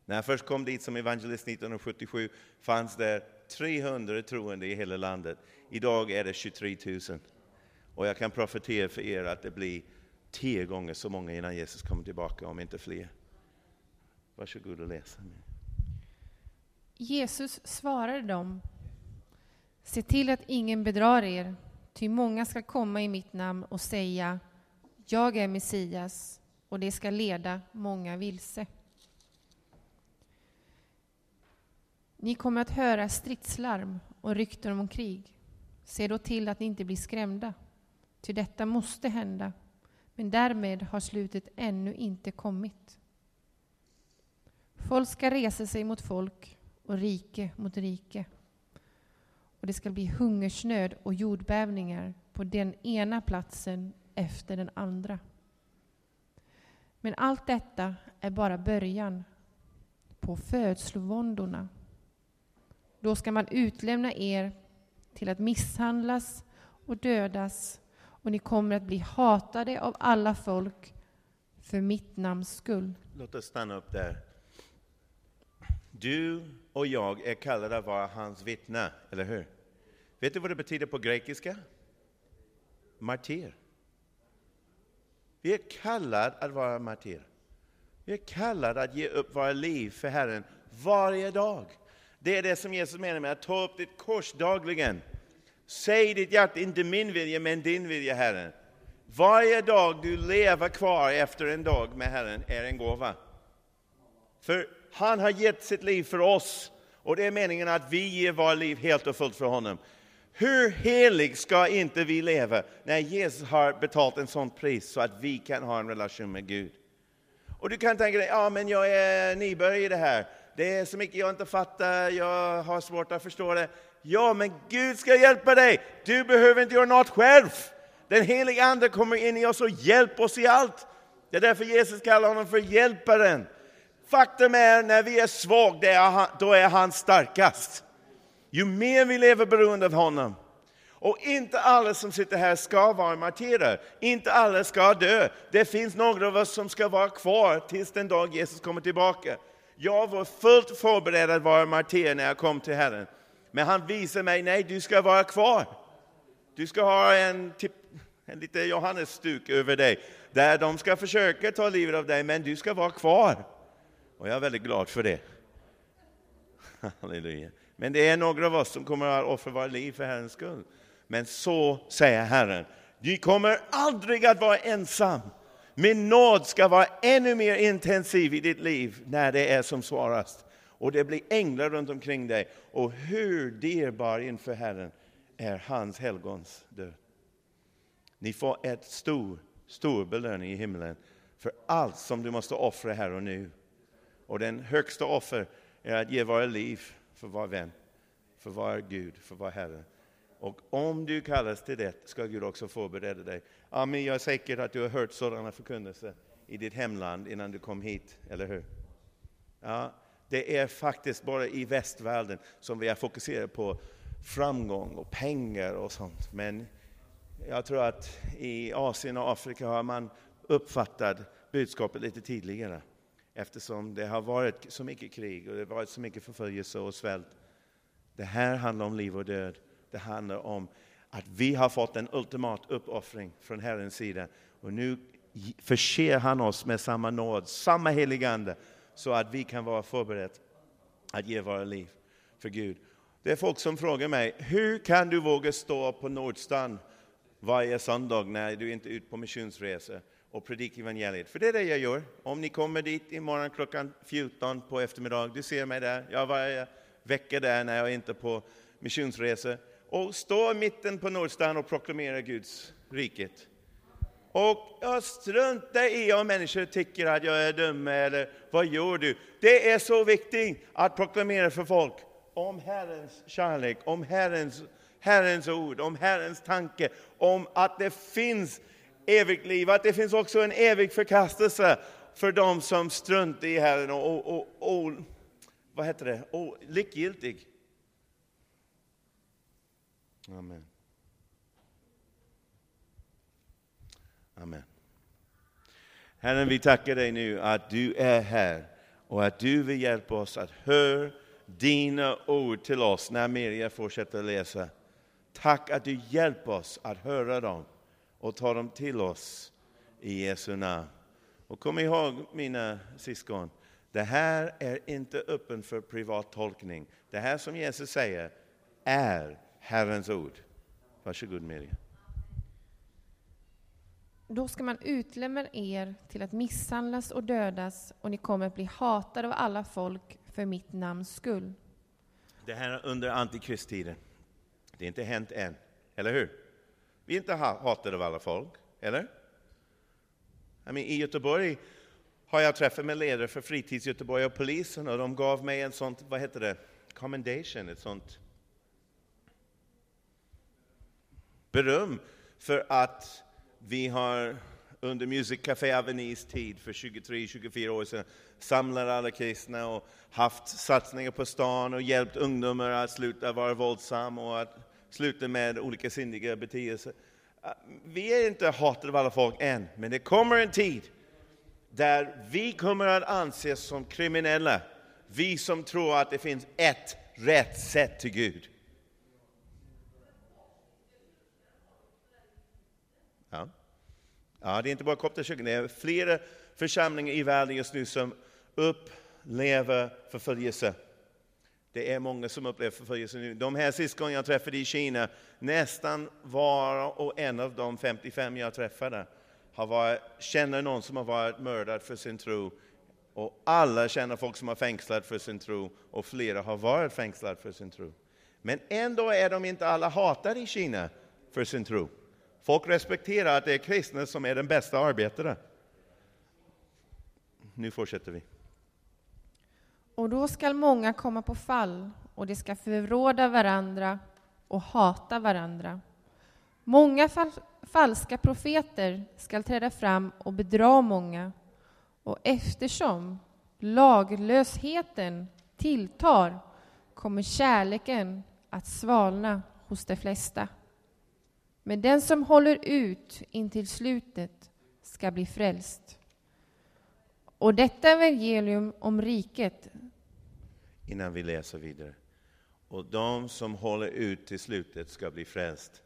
När jag först kom dit som evangelist 1977 fanns det 300 troende i hela landet. Idag är det 23 000. Och jag kan profetera för er att det blir tio gånger så många innan Jesus kommer tillbaka, om inte fler. Varsågod och läs. Jesus svarade dem. Se till att ingen bedrar er, ty många ska komma i mitt namn och säga jag är Messias, och det ska leda många vilse. Ni kommer att höra stridslarm och rykten om krig. Se då till att ni inte blir skrämda, ty detta måste hända men därmed har slutet ännu inte kommit. Folk ska resa sig mot folk och rike mot rike. och det ska bli hungersnöd och jordbävningar på den ena platsen efter den andra. Men allt detta är bara början på födslovåndorna. Då ska man utlämna er till att misshandlas och dödas och ni kommer att bli hatade av alla folk för mitt namns skull. Låt oss stanna upp där. Du och jag är kallade att vara hans vittne, eller hur? Vet du vad det betyder på grekiska? Martyr. Vi är kallade att vara martyr. Vi är kallade att ge upp våra liv för Herren varje dag. Det är det som Jesus menar med att ta upp ditt kors dagligen. Säg ditt hjärta, inte min vilja, men din vilja, Herren. Varje dag du lever kvar efter en dag med Herren är en gåva. För han har gett sitt liv för oss och det är meningen att vi ger våra liv helt och fullt för honom. Hur helig ska inte vi leva när Jesus har betalt en sån pris så att vi kan ha en relation med Gud? Och du kan tänka dig, ja men jag är nybörjare i det här. Det är så mycket jag inte fattar, jag har svårt att förstå det. Ja, men Gud ska hjälpa dig. Du behöver inte göra något själv. Den helige Ande kommer in i oss och hjälper oss i allt. Det är därför Jesus kallar honom för hjälparen. Faktum är, när vi är svaga, då är han starkast. Ju mer vi lever beroende av honom. Och inte alla som sitter här ska vara martyrer. Inte alla ska dö. Det finns några av oss som ska vara kvar tills den dag Jesus kommer tillbaka. Jag var fullt förberedd att vara martyr när jag kom till Herren. Men han visar mig, nej du ska vara kvar. Du ska ha en, typ, en lite Johannes-stuk över dig, där de ska försöka ta livet av dig, men du ska vara kvar. Och jag är väldigt glad för det. Halleluja. Men det är några av oss som kommer att offra våra liv för Herrens skull. Men så säger Herren, du kommer aldrig att vara ensam. Min nåd ska vara ännu mer intensiv i ditt liv när det är som svarast. Och det blir änglar runt omkring dig. Och hur dyrbar inför Herren är hans helgons död. Ni får ett stor, stor belöning i himlen för allt som du måste offra här och nu. Och den högsta offer är att ge våra liv för vår vän, för vår Gud, för vår Herre. Och om du kallas till det ska Gud också förbereda dig. Amen, jag är säker att du har hört sådana förkunnelser i ditt hemland innan du kom hit, eller hur? Ja, det är faktiskt bara i västvärlden som vi har fokuserat på framgång och pengar och sånt. Men jag tror att i Asien och Afrika har man uppfattat budskapet lite tidigare eftersom det har varit så mycket krig och det har varit så mycket förföljelse och svält. Det här handlar om liv och död. Det handlar om att vi har fått en ultimat uppoffring från Herrens sida och nu förser han oss med samma nåd, samma heligande så att vi kan vara förberedda att ge våra liv för Gud. Det är folk som frågar mig, hur kan du våga stå på Nordstan varje söndag när du inte är ute på missionsresa och predika evangeliet? För det är det jag gör. Om ni kommer dit imorgon klockan 14 på eftermiddag, du ser mig där. Jag varje vecka där när jag är inte på missionsresa och stå mitten på Nordstan och proklamera Guds riket. Och jag struntar i om människor tycker att jag är dum eller vad gör du? Det är så viktigt att proklamera för folk om Herrens kärlek, om Herrens, Herrens ord, om Herrens tanke, om att det finns evigt liv, att det finns också en evig förkastelse för dem som struntar i Herren och, och, och, och vad heter det, och likgiltig. Amen. Amen. Herren, vi tackar dig nu att du är här och att du vill hjälpa oss att höra dina ord till oss när Mirja fortsätter läsa. Tack att du hjälper oss att höra dem och ta dem till oss i Jesu namn. Och kom ihåg, mina syskon, det här är inte öppen för privat tolkning. Det här som Jesus säger är Herrens ord. Varsågod Mirja. Då ska man utlämna er till att misshandlas och dödas och ni kommer att bli hatade av alla folk för mitt namns skull. Det här är under antikristtiden. Det är inte hänt än, eller hur? Vi är inte hatade av alla folk, eller? I, mean, I Göteborg har jag träffat med ledare för fritids-Göteborg och polisen och de gav mig en sånt, vad heter det, commendation, ett sånt beröm för att vi har under Music Café Avenis tid för 23-24 år sedan samlat alla kristna och haft satsningar på stan och hjälpt ungdomar att sluta vara våldsamma och att sluta med olika syndiga beteelser. Ah, vi är inte hatade av alla folk än, men det kommer en tid där vi kommer att anses som kriminella. Vi som tror att det finns ett rätt sätt till Gud. Ja. ja, det är inte bara kopterkyrkan, det är flera församlingar i världen just nu som upplever förföljelse. Det är många som upplever förföljelse nu. De här syskonen jag träffade i Kina, nästan var och en av de 55 jag träffade har varit, känner någon som har varit mördad för sin tro. Och alla känner folk som har fängslat för sin tro och flera har varit fängslade för sin tro. Men ändå är de inte alla hatade i Kina för sin tro. Folk respekterar att det är kristna som är den bästa arbetare. Nu fortsätter vi. Och då skall många komma på fall, och de ska förråda varandra och hata varandra. Många fal falska profeter skall träda fram och bedra många, och eftersom laglösheten tilltar kommer kärleken att svalna hos de flesta. Men den som håller ut intill slutet ska bli frälst. Och detta evangelium om riket innan vi läser vidare. Och de som håller ut till slutet ska bli frälst.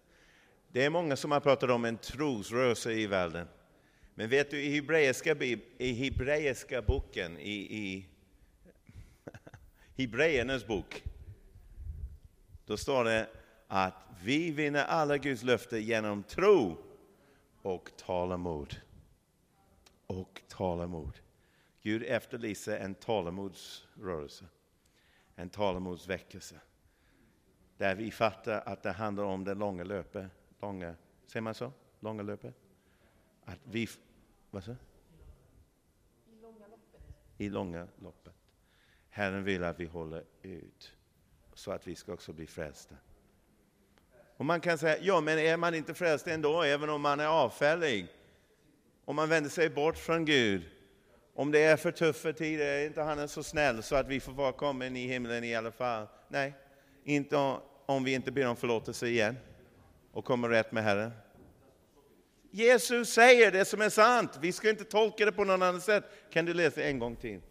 Det är många som har pratat om en trosrörelse i världen. Men vet du, i hebreiska, i hebreiska boken, i, i Hebreernas bok, då står det att vi vinner alla Guds löften genom tro och talamod. Och talamod. Gud efterlyser en talamodsrörelse en tålamodsväckelse. Där vi fattar att det handlar om det långa löpet. Långa, säger man så? Långa löpet? Att vi, vad så? I långa loppet. I långa loppet. Herren vill att vi håller ut så att vi ska också bli frälsta. Och man kan säga, ja men är man inte frälst ändå, även om man är avfällig? Om man vänder sig bort från Gud, om det är för tuffa tider, är inte han så snäll så att vi får vara kommen i himlen i alla fall? Nej, inte om vi inte ber om förlåtelse igen och kommer rätt med Herren. Jesus säger det som är sant. Vi ska inte tolka det på något annat sätt. Kan du läsa en gång till?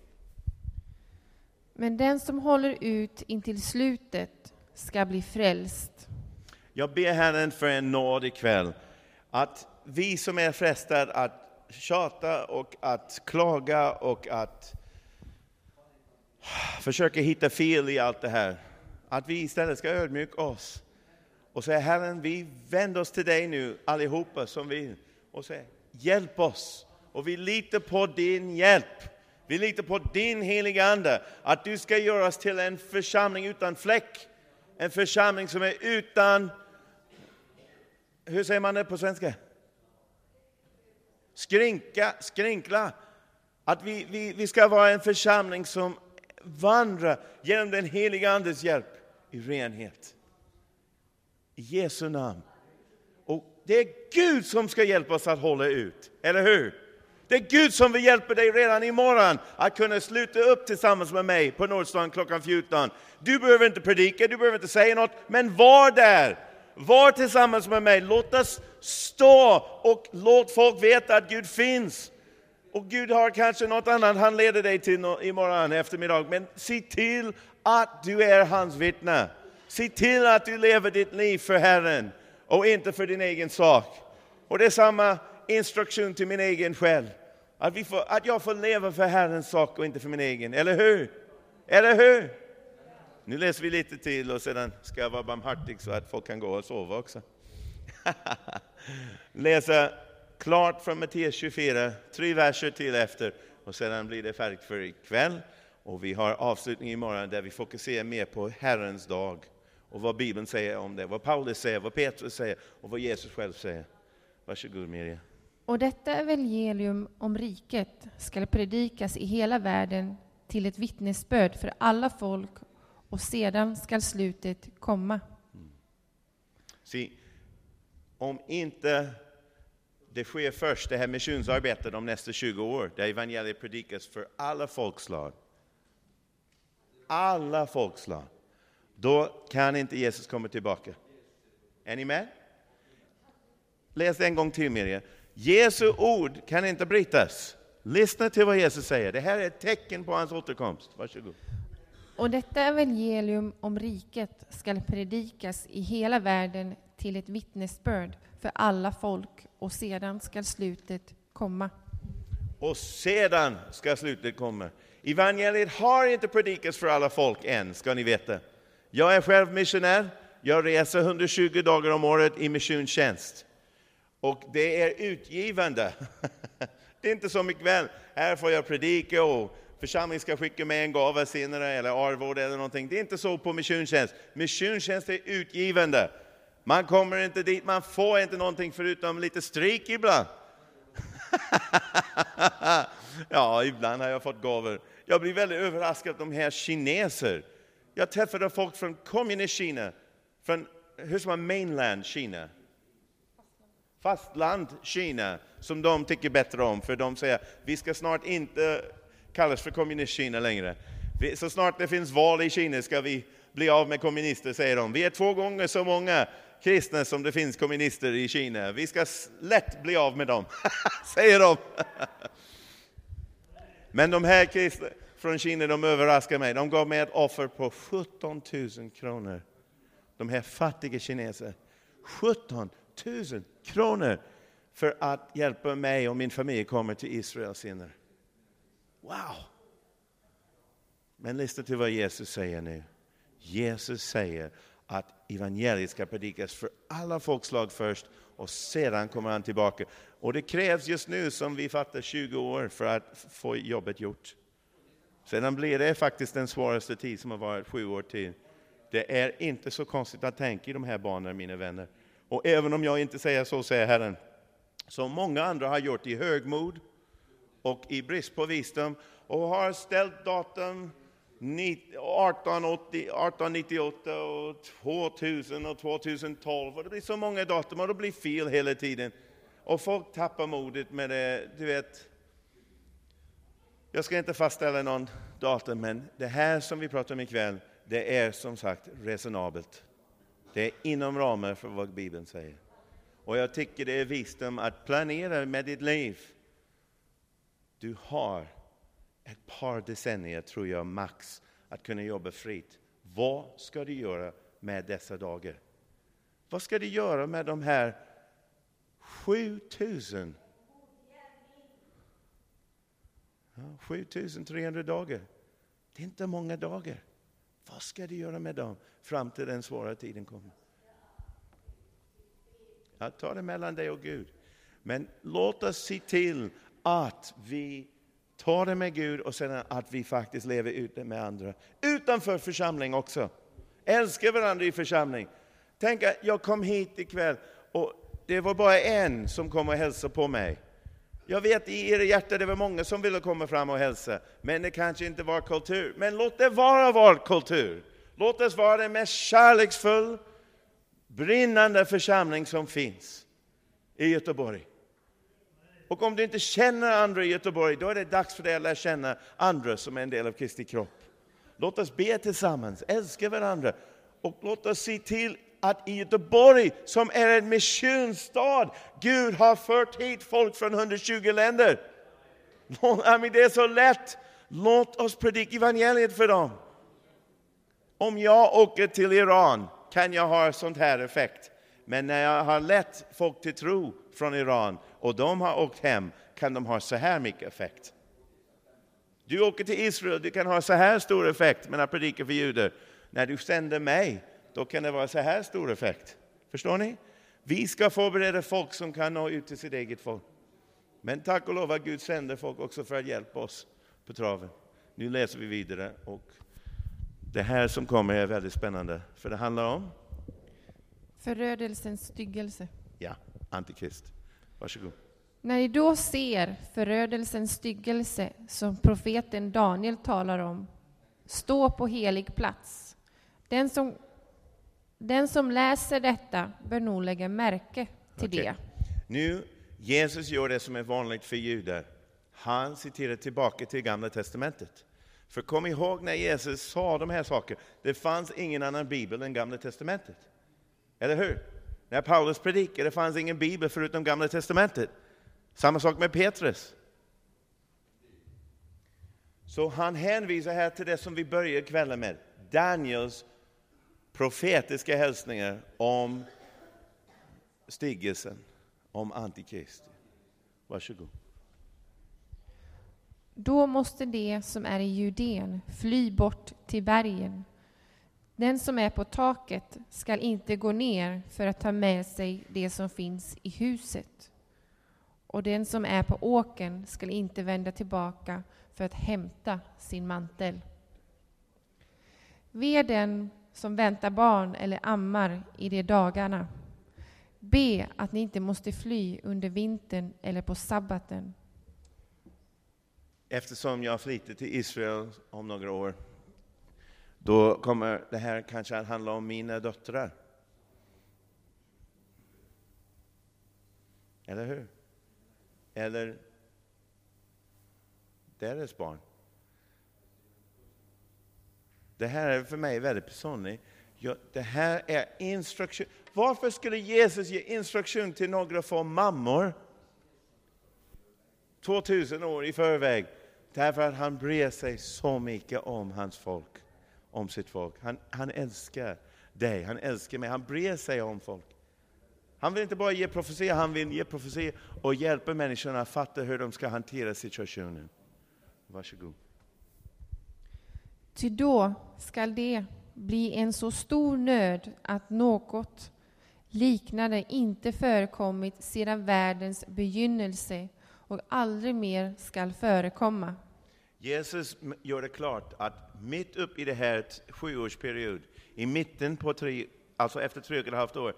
Men den som håller ut intill slutet ska bli frälst. Jag ber Herren för en nåd ikväll. Att vi som är frestade att tjata och att klaga och att försöka hitta fel i allt det här. Att vi istället ska ödmjuka oss och säga Herren, vi vänder oss till dig nu allihopa som vill och säger hjälp oss. Och vi litar på din hjälp. Vi litar på din heliga Ande, att du ska göra oss till en församling utan fläck. En församling som är utan, hur säger man det på svenska? Skrinka, skrinkla. Att vi, vi, vi ska vara en församling som vandrar genom den heliga Andes hjälp i renhet. I Jesu namn. Och det är Gud som ska hjälpa oss att hålla ut, eller hur? Det är Gud som vill hjälpa dig redan imorgon att kunna sluta upp tillsammans med mig på Nordstan klockan 14. Du behöver inte predika, du behöver inte säga något, men var där! Var tillsammans med mig, låt oss stå och låt folk veta att Gud finns. Och Gud har kanske något annat han leder dig till imorgon eftermiddag, men se till att du är hans vittne. Se till att du lever ditt liv för Herren och inte för din egen sak. Och det är samma instruktion till min egen själ. Att, vi får, att jag får leva för Herrens sak och inte för min egen, eller hur? Eller hur? Nu läser vi lite till och sedan ska jag vara barmhärtig så att folk kan gå och sova också. Läsa klart från Matteus 24, tre verser till efter och sedan blir det färdigt för ikväll. Och vi har avslutning imorgon där vi fokuserar mer på Herrens dag och vad Bibeln säger om det, vad Paulus säger, vad Petrus säger och vad Jesus själv säger. Varsågod Miriam. Och detta evangelium om riket skall predikas i hela världen till ett vittnesbörd för alla folk och sedan skall slutet komma. See, om inte det sker först, det här missionsarbetet de nästa 20 år, där evangeliet predikas för alla folkslag. Alla folkslag. Då kan inte Jesus komma tillbaka. Är ni med? Läs det en gång till med er. Jesu ord kan inte brytas. Lyssna till vad Jesus säger. Det här är ett tecken på hans återkomst. Varsågod. Och detta evangelium om riket skall predikas i hela världen till ett vittnesbörd för alla folk och sedan skall slutet komma. Och sedan ska slutet komma. Evangeliet har inte predikats för alla folk än, ska ni veta. Jag är själv missionär. Jag reser 120 dagar om året i missionstjänst. Och det är utgivande. Det är inte som ikväll, här får jag predika och församlingen ska skicka med en gåva senare eller arvode eller någonting. Det är inte så på missionstjänst. Missionstjänst är utgivande. Man kommer inte dit, man får inte någonting förutom lite stryk ibland. ja, ibland har jag fått gåvor. Jag blir väldigt överraskad av de här kineser. Jag träffade folk från kommunist-Kina, från hur ska man, mainland Kina, fastland Kina, som de tycker bättre om, för de säger vi ska snart inte kallas för kommunist-Kina längre. Så snart det finns val i Kina ska vi bli av med kommunister, säger de. Vi är två gånger så många kristna som det finns kommunister i Kina. Vi ska lätt bli av med dem, säger de. Men de här kristna från Kina, de överraskar mig. De gav mig ett offer på 17 000 kronor. De här fattiga kineser. 17 000 kronor för att hjälpa mig och min familj komma till Israel senare. Wow! Men lyssna till vad Jesus säger nu. Jesus säger att evangeliet ska predikas för alla folkslag först och sedan kommer han tillbaka. Och det krävs just nu, som vi fattar, 20 år för att få jobbet gjort. Sedan blir det faktiskt den svåraste tid som har varit sju år till. Det är inte så konstigt att tänka i de här banorna, mina vänner. Och även om jag inte säger så, säger Herren, som många andra har gjort i högmod och i brist på visdom och har ställt datum 1880, 1898 och 2000 och 2012 och det blir så många datum och det blir fel hela tiden. Och folk tappar modet med det, du vet. Jag ska inte fastställa någon datum, men det här som vi pratar om ikväll, det är som sagt resonabelt. Det är inom ramen för vad Bibeln säger. Och jag tycker det är visdom att planera med ditt liv. Du har ett par decennier, tror jag, max, att kunna jobba fritt. Vad ska du göra med dessa dagar? Vad ska du göra med de här 7000? Ja, 7300 dagar. Det är inte många dagar. Vad ska du göra med dem fram till den svåra tiden kommer? Ta det mellan dig och Gud. Men låt oss se till att vi Ta det med Gud och sen att vi faktiskt lever ut det med andra. Utanför församling också. Älska varandra i församling. Tänk att jag kom hit ikväll och det var bara en som kom och hälsade på mig. Jag vet i era hjärta det var många som ville komma fram och hälsa, men det kanske inte var kultur. Men låt det vara vår kultur. Låt oss vara den mest kärleksfull, brinnande församling som finns i Göteborg. Och om du inte känner andra i Göteborg, då är det dags för dig att lära känna andra som är en del av Kristi kropp. Låt oss be tillsammans, älska varandra och låt oss se till att i Göteborg, som är en missionsstad, Gud har fört hit folk från 120 länder. Det är så lätt. Låt oss predika evangeliet för dem. Om jag åker till Iran kan jag ha sånt här effekt. Men när jag har lett folk till tro från Iran och de har åkt hem kan de ha så här mycket effekt. Du åker till Israel, du kan ha så här stor effekt med att predika för judar. När du sänder mig, då kan det vara så här stor effekt. Förstår ni? Vi ska förbereda folk som kan nå ut till sitt eget folk. Men tack och lov att Gud sänder folk också för att hjälpa oss på traven. Nu läser vi vidare och det här som kommer är väldigt spännande. För det handlar om, Förödelsens styggelse. ja, Antikrist. Varsågod. När ni då ser förödelsens styggelse som profeten Daniel talar om, stå på helig plats. Den som, den som läser detta bör nog lägga märke till Okej. det. Nu, Jesus gör det som är vanligt för judar. Han citerar tillbaka till Gamla Testamentet. För kom ihåg när Jesus sa de här sakerna, det fanns ingen annan bibel än Gamla Testamentet. Eller hur? När Paulus predikade, det fanns ingen bibel förutom Gamla Testamentet. Samma sak med Petrus. Så han hänvisar här till det som vi börjar kvällen med, Daniels profetiska hälsningar om stigelsen, om Antikrist. Varsågod. Då måste de som är i Judeen fly bort till bergen. Den som är på taket skall inte gå ner för att ta med sig det som finns i huset. Och den som är på åken skall inte vända tillbaka för att hämta sin mantel. Ve den som väntar barn eller ammar i de dagarna. Be att ni inte måste fly under vintern eller på sabbaten. Eftersom jag flyttar till Israel om några år, då kommer det här kanske att handla om mina döttrar. Eller hur? Eller deras barn. Det här är för mig väldigt personligt. Ja, det här är instruktion. Varför skulle Jesus ge instruktion till några få mammor 2000 år i förväg? Därför att han bryr sig så mycket om hans folk, om sitt folk. Han, han älskar dig, han älskar mig, han bryr sig om folk. Han vill inte bara ge profetia, han vill ge profetia och hjälpa människorna att fatta hur de ska hantera situationen. Varsågod. Ty då skall det bli en så stor nöd att något liknande inte förekommit sedan världens begynnelse och aldrig mer skall förekomma. Jesus gör det klart att mitt upp i det här sjuårsperiod, i mitten på tre, alltså efter tre och ett halvt år,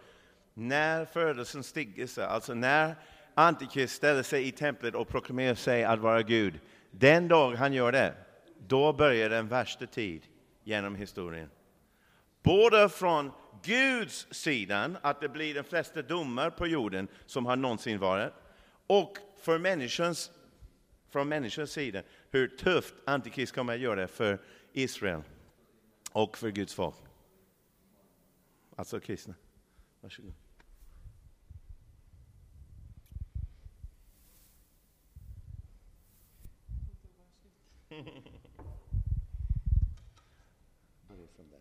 när födelsen stiger sig, alltså när Antikrist ställer sig i templet och proklamerar sig att vara Gud, den dag han gör det, då börjar den värsta tid genom historien. Både från Guds sidan, att det blir de flesta domar på jorden som har någonsin varit, och för människans, från människors sida, hur tufft Antikrist kommer att göra det för Israel och för Guds folk. Alltså kristna. Varsågod. Börja från där.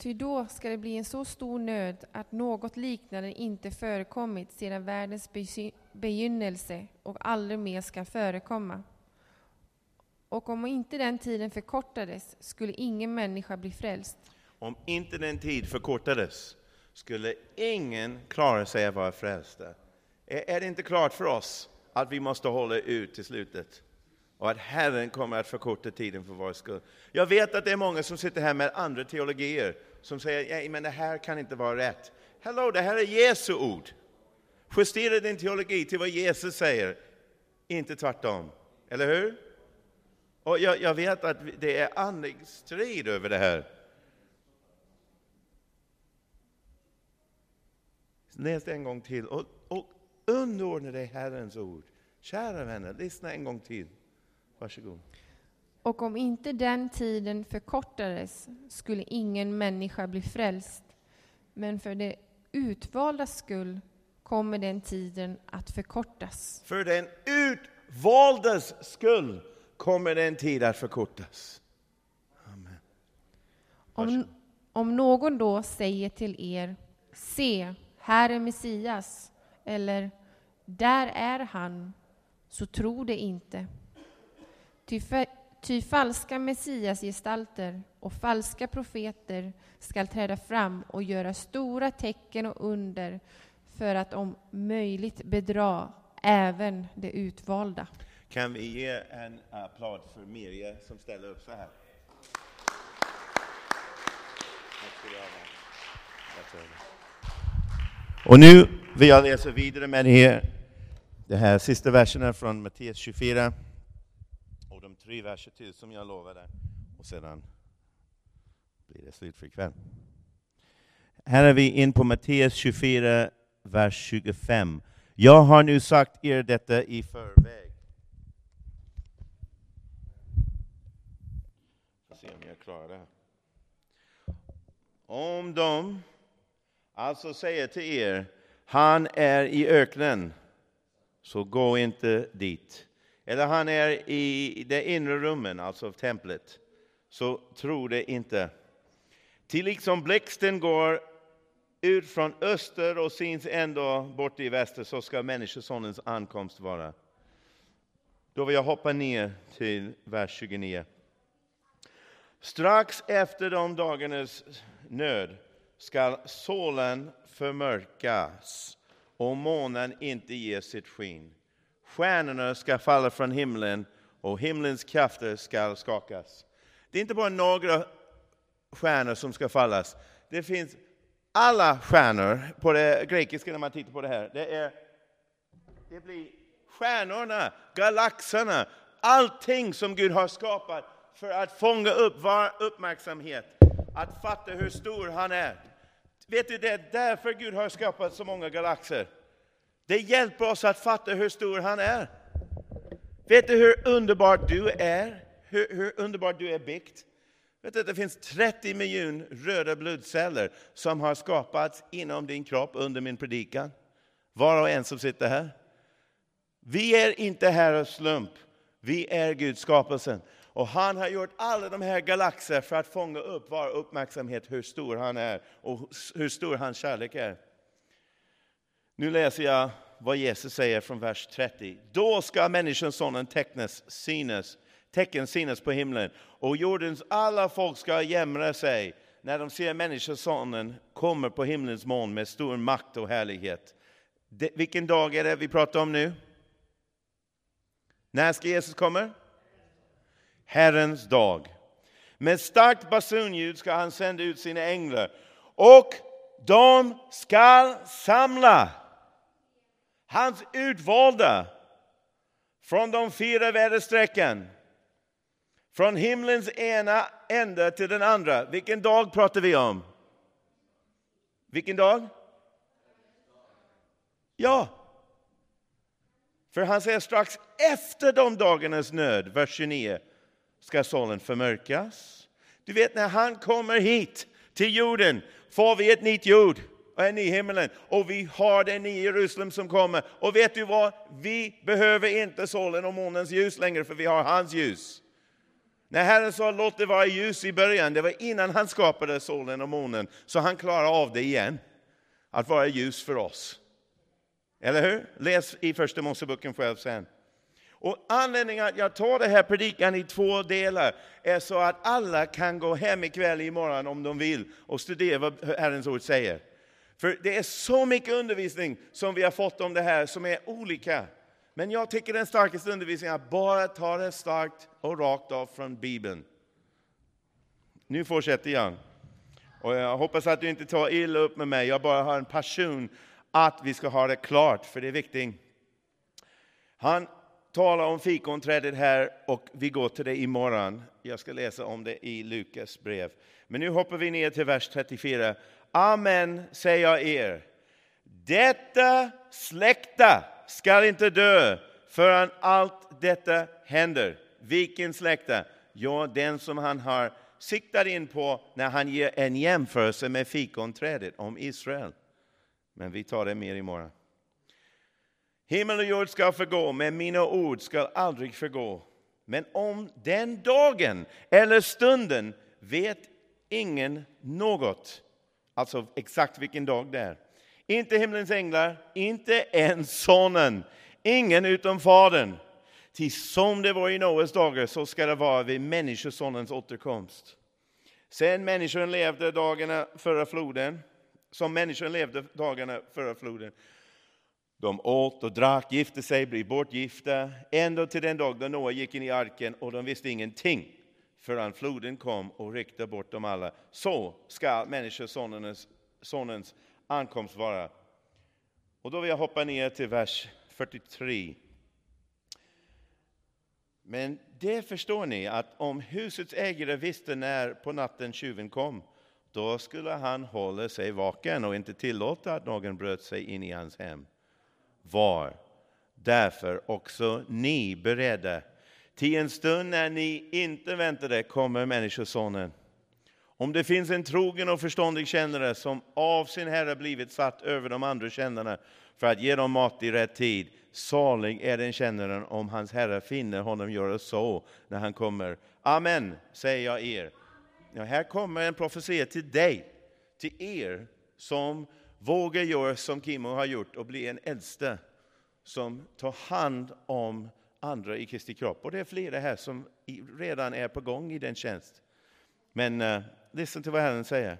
Ty då skall det bli en så stor nöd att något liknande inte förekommit sedan världens begynnelse och aldrig mer ska förekomma. Och om inte den tiden förkortades skulle ingen människa bli frälst. Om inte den tid förkortades skulle ingen klara sig att vara frälsta. Är det inte klart för oss att vi måste hålla ut till slutet? Och att Herren kommer att förkorta tiden för vår skull. Jag vet att det är många som sitter här med andra teologier som säger nej, men det här kan inte vara rätt. Hello, det här är Jesu ord. Justera din teologi till vad Jesus säger, inte tvärtom. Eller hur? Och jag, jag vet att det är andlig strid över det här. Läs det en gång till och, och underordna dig Herrens ord. Kära vänner, lyssna en gång till. Varsågod. Och om inte den tiden förkortades skulle ingen människa bli frälst. Men för det utvaldas skull kommer den tiden att förkortas. För den utvaldes skull kommer den tid att förkortas. Amen. Om, om någon då säger till er, se, här är Messias, eller där är han, så tro det inte. Ty, fa- ty falska Messiasgestalter och falska profeter skall träda fram och göra stora tecken och under för att om möjligt bedra även de utvalda. Kan vi ge en applåd för Mirja som ställer upp så här? Och nu vill jag läsa vidare med er de här sista verserna från Matteus 24 de tre verser till som jag lovade och sedan blir det slut för ikväll. här är vi in på Matteus 24, vers 25. Jag har nu sagt er detta i förväg. Jag se om jag klarar det. här. Om de alltså säger till er, han är i öknen, så gå inte dit. Eller han är i det inre rummen, alltså templet, så tro det inte. Till liksom blixten går ut från öster och syns ändå bort i väster, så ska Människosonens ankomst vara. Då vill jag hoppa ner till vers 29. Strax efter de dagarnas nöd skall solen förmörkas och månen inte ge sitt skinn. Stjärnorna ska falla från himlen och himlens krafter ska skakas. Det är inte bara några stjärnor som ska fallas. Det finns alla stjärnor på det grekiska när man tittar på det här. Det, är, det blir stjärnorna, galaxerna, allting som Gud har skapat för att fånga upp vår uppmärksamhet, att fatta hur stor han är. Vet du, det är därför Gud har skapat så många galaxer. Det hjälper oss att fatta hur stor han är. Vet du hur underbar du är? Hur, hur underbart du är byggt? Vet du att det finns 30 miljoner röda blodceller som har skapats inom din kropp under min predikan? Var och en som sitter här. Vi är inte här av slump. Vi är Guds skapelsen. Och han har gjort alla de här galaxer för att fånga upp vår uppmärksamhet hur stor han är och hur stor hans kärlek är. Nu läser jag vad Jesus säger från vers 30. Då ska Människosonen tecknas, synas, tecken synas på himlen och jordens alla folk ska jämra sig när de ser Människosonen kommer på himlens moln med stor makt och härlighet. Det, vilken dag är det vi pratar om nu? När ska Jesus komma? Herrens dag. Med starkt basunljud ska han sända ut sina änglar och de ska samla hans utvalda från de fyra väderstrecken. Från himlens ena ände till den andra. Vilken dag pratar vi om? Vilken dag? Ja. För han säger strax efter de dagarnas nöd, vers 29, ska solen förmörkas. Du vet när han kommer hit till jorden får vi ett nytt jord och en i himmelen. Och vi har den nya Jerusalem som kommer. Och vet du vad? Vi behöver inte solen och månens ljus längre för vi har hans ljus. När Herren sa låt det vara ljus i början, det var innan han skapade solen och månen, så han klarar av det igen. Att vara ljus för oss. Eller hur? Läs i Första Moseboken själv sen. Och anledningen att jag tar det här predikan i två delar är så att alla kan gå hem ikväll imorgon om de vill och studera vad Herrens ord säger. För det är så mycket undervisning som vi har fått om det här som är olika. Men jag tycker den starkaste undervisningen är att bara ta det starkt och rakt av från Bibeln. Nu fortsätter jag. Och jag hoppas att du inte tar illa upp med mig. Jag bara har en passion att vi ska ha det klart, för det är viktigt. Han talar om fikonträdet här och vi går till det imorgon. Jag ska läsa om det i Lukas brev. Men nu hoppar vi ner till vers 34. Amen, säger jag er. Detta släkte skall inte dö förrän allt detta händer. Vilken släkte? Ja, den som han har siktat in på när han ger en jämförelse med fikonträdet om Israel. Men vi tar det mer imorgon. Himmel och jord ska förgå, men mina ord ska aldrig förgå. Men om den dagen eller stunden vet ingen något. Alltså exakt vilken dag det är. Inte himlens änglar, inte ens sonen, ingen utom Fadern. Till som det var i Noas dagar så ska det vara vid Människosonens återkomst. Sen människan levde dagarna före floden, som människan levde dagarna före floden. De åt och drack, gifte sig, blev bortgifta, ända till den dag då Noa gick in i arken och de visste ingenting förrän floden kom och ryckte bort dem alla. Så ska Människosonens sonens ankomst vara. Och då vill jag hoppa ner till vers 43. Men det förstår ni att om husets ägare visste när på natten tjuven kom, då skulle han hålla sig vaken och inte tillåta att någon bröt sig in i hans hem. Var därför också ni beredda. Till en stund när ni inte väntade kommer Människosonen. Om det finns en trogen och förståndig kännare som av sin Herre blivit satt över de andra kännarna för att ge dem mat i rätt tid, salig är den kännaren om hans Herre finner honom göra så när han kommer. Amen, säger jag er. Ja, här kommer en profetia till dig, till er som vågar göra som Kimmo har gjort och bli en äldste som tar hand om andra i Kristi kropp. Och det är flera här som redan är på gång i den tjänst. Men uh, lyssna till vad Herren säger.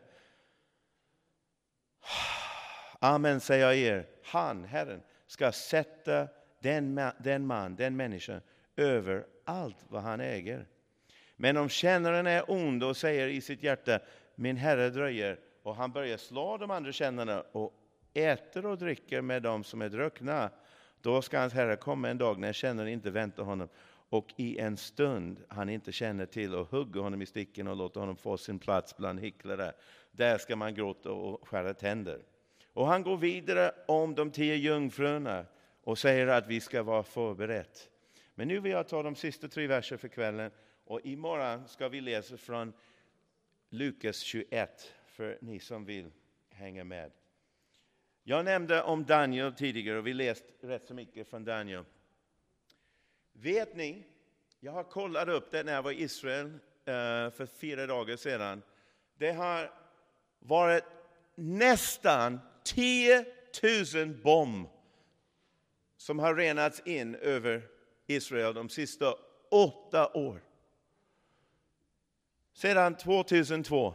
Amen säger jag er, han, Herren, ska sätta den, den man, den människan över allt vad han äger. Men om kännaren är ond och säger i sitt hjärta, min herre dröjer, och han börjar slå de andra kännarna och äter och dricker med dem som är druckna, då ska hans herre komma en dag när kännaren inte väntar honom och i en stund han inte känner till och hugger honom i sticken och låter honom få sin plats bland hycklare. Där ska man gråta och skära tänder. Och han går vidare om de tio jungfrurna och säger att vi ska vara förberett. Men nu vill jag ta de sista tre verserna för kvällen och imorgon ska vi läsa från Lukas 21 för ni som vill hänga med. Jag nämnde om Daniel tidigare och vi läst rätt så mycket från Daniel. Vet ni, jag har kollat upp det när jag var i Israel eh, för fyra dagar sedan. Det har varit nästan 10 000 bomb som har renats in över Israel de sista åtta åren. Sedan 2002.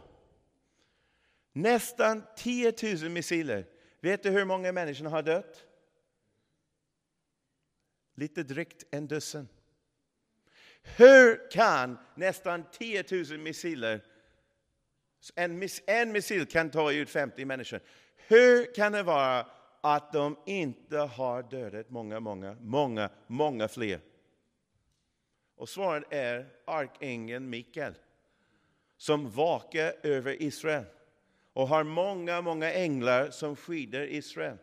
Nästan 10 000 missiler. Vet du hur många människor har dött? Lite drygt en dussin. Hur kan nästan 10 000 missiler, en, miss, en missil kan ta ut 50 människor. Hur kan det vara att de inte har dödat många, många, många, många fler? Och svaret är arkängeln Mikael som vakar över Israel och har många, många änglar som skyddar Israel.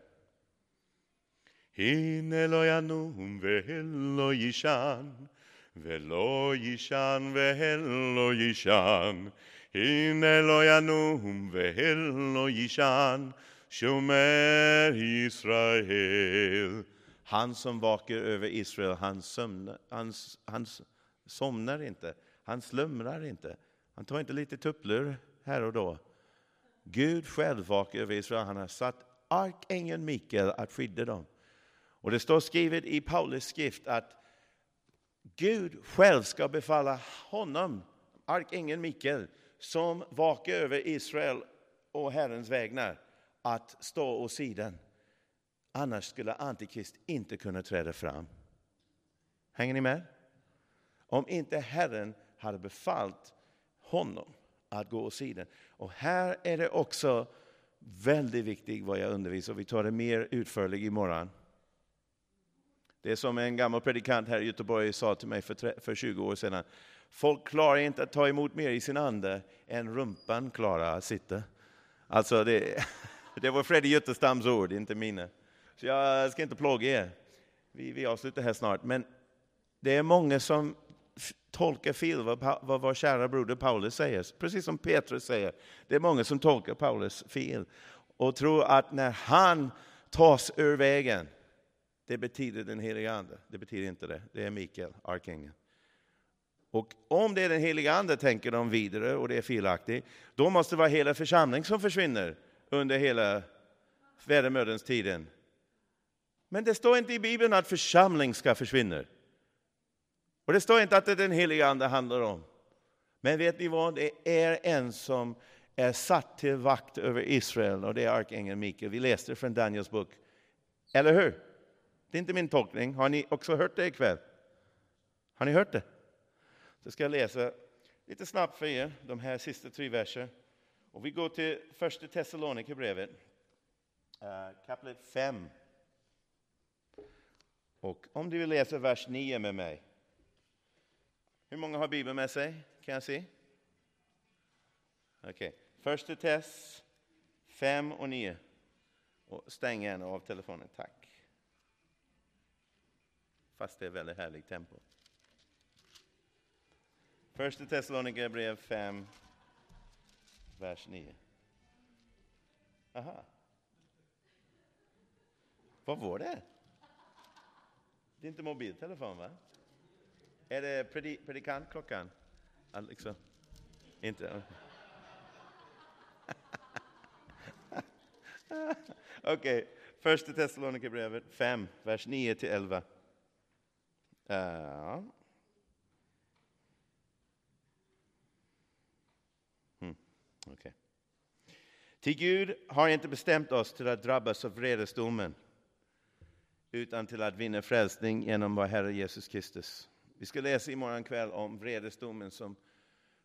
הנה לא ינום ולא יישן, ולא יישן ולא יישן. הנה לא ינום ולא יישן, שומר Israel. Han som vakar över Israel, han, sömnar, han, han somnar inte, han slumrar inte. Han tar inte lite tupplur här och då. Gud själv vakar över Israel. Han har satt arkängeln Mikael att skydda dem. Och det står skrivet i Paulus skrift att Gud själv ska befalla honom, arkängeln Mikael, som vakar över Israel och Herrens vägnar, att stå åt sidan. Annars skulle Antikrist inte kunna träda fram. Hänger ni med? Om inte Herren hade befallt honom att gå åt sidan. Och här är det också väldigt viktigt vad jag undervisar. Vi tar det mer utförligt imorgon. Det är som en gammal predikant här i Göteborg sa till mig för, för 20 år sedan. Folk klarar inte att ta emot mer i sin ande än rumpan klarar att sitta. Alltså det, det var Freddy Jutterstams ord, inte mina. Så jag ska inte plåga er. Vi, vi avslutar här snart. Men det är många som tolkar fel vad, vad vår kära broder Paulus säger. Precis som Petrus säger. Det är många som tolkar Paulus fel och tror att när han tas ur vägen, det betyder den heliga Ande. Det betyder inte det. Det är Mikael, arkängeln. Och om det är den heliga Ande, tänker de vidare, och det är felaktigt, då måste det vara hela församlingen som försvinner under hela värdemödens tiden. Men det står inte i Bibeln att församling ska försvinna. Och det står inte att det är den heliga Ande handlar om. Men vet ni vad? Det är en som är satt till vakt över Israel och det är arkängeln Mikael. Vi läste från Daniels bok. Eller hur? Det är inte min tolkning. Har ni också hört det ikväll? Har ni hört det? Så ska jag läsa lite snabbt för er, de här sista tre verserna. Och vi går till första Thessalonikerbrevet, eh, kapitel 5. Och om du vill läsa vers 9 med mig. Hur många har Bibeln med sig? Kan jag se? Okej. Okay. Första test, 5 och 9. Och stäng gärna av telefonen, tack. Fast det är väldigt härligt tempo. Första Thessalonikerbrev 5, vers 9. Aha. Vad var det? Det är inte mobiltelefon, va? Är det predikantklockan? Liksom. Inte? Okej, okay. första Thessalonikerbrevet 5, vers 9 till 11. Uh. Hmm. Okay. Till Gud har inte bestämt oss till att drabbas av vredesdomen utan till att vinna frälsning genom vår Herre Jesus Kristus. Vi ska läsa imorgon kväll om vredesdomen som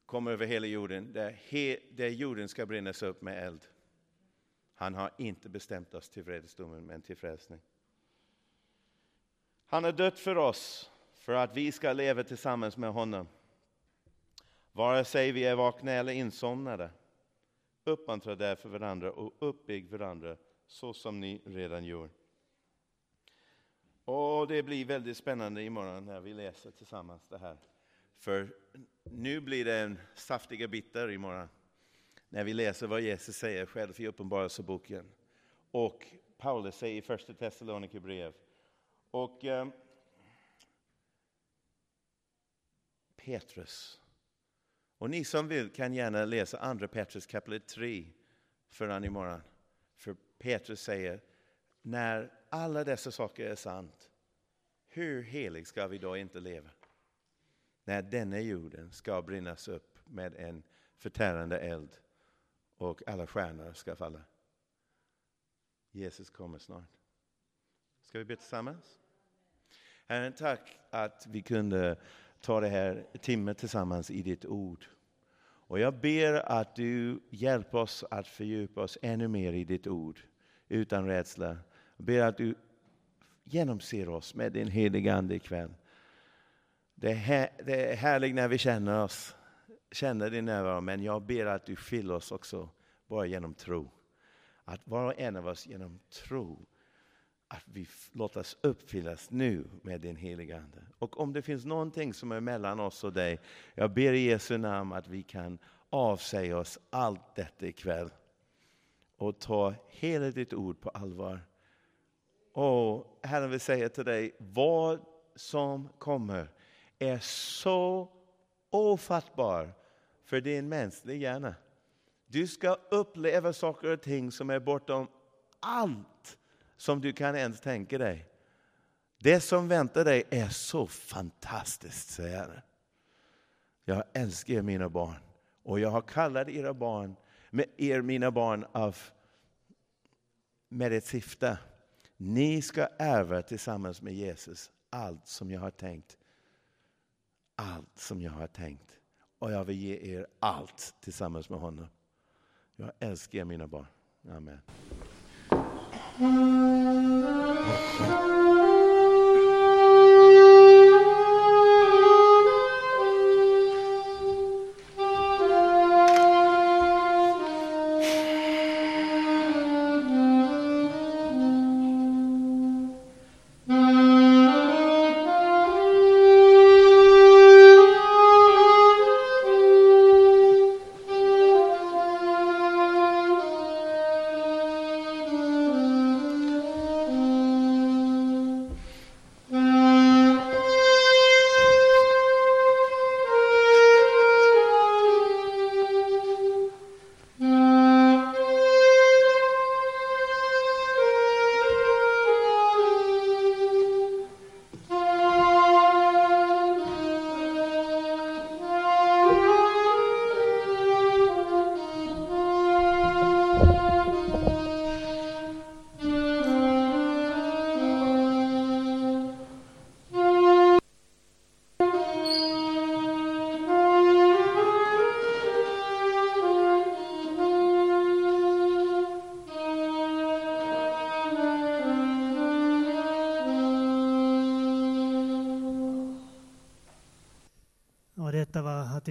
kommer över hela jorden, där, he, där jorden ska brinnas upp med eld. Han har inte bestämt oss till vredesdomen, men till frälsning. Han har dött för oss, för att vi ska leva tillsammans med honom. Vare sig vi är vakna eller insomnade. Uppmuntra därför varandra och uppbygg varandra så som ni redan gör. Och det blir väldigt spännande imorgon när vi läser tillsammans det här. För nu blir det en saftiga bitar imorgon när vi läser vad Jesus säger själv i Uppenbarelseboken. Och Paulus säger i Första Thessalonikerbrev. Och eh, Petrus. Och ni som vill kan gärna läsa Andra Petrus kapitel 3 förrän imorgon. För Petrus säger, när alla dessa saker är sant, hur helig ska vi då inte leva? När denna jorden ska brinnas upp med en förtärande eld och alla stjärnor ska falla. Jesus kommer snart. Ska vi be tillsammans? Herren, tack att vi kunde ta det här timmen tillsammans i ditt ord. Och jag ber att du hjälper oss att fördjupa oss ännu mer i ditt ord utan rädsla. Jag ber att du genomser oss med din heliga Ande ikväll. Det är, det är härligt när vi känner oss, känner din närvaro, men jag ber att du fyller oss också bara genom tro. Att var och en av oss genom tro, att vi låter oss uppfyllas nu med din heliga Ande. Och om det finns någonting som är mellan oss och dig, jag ber i Jesu namn att vi kan avsäga oss allt detta ikväll och ta hela ditt ord på allvar. Och Herren vill säga till dig, vad som kommer är så ofattbar för din mänskliga hjärna. Du ska uppleva saker och ting som är bortom allt som du kan ens tänka dig. Det som väntar dig är så fantastiskt, säger Herren. Jag älskar er mina barn och jag har kallat era barn, er mina barn av, med ett syfte. Ni ska ärva tillsammans med Jesus allt som jag har tänkt. Allt som jag har tänkt. Och jag vill ge er allt tillsammans med honom. Jag älskar er mina barn. Amen.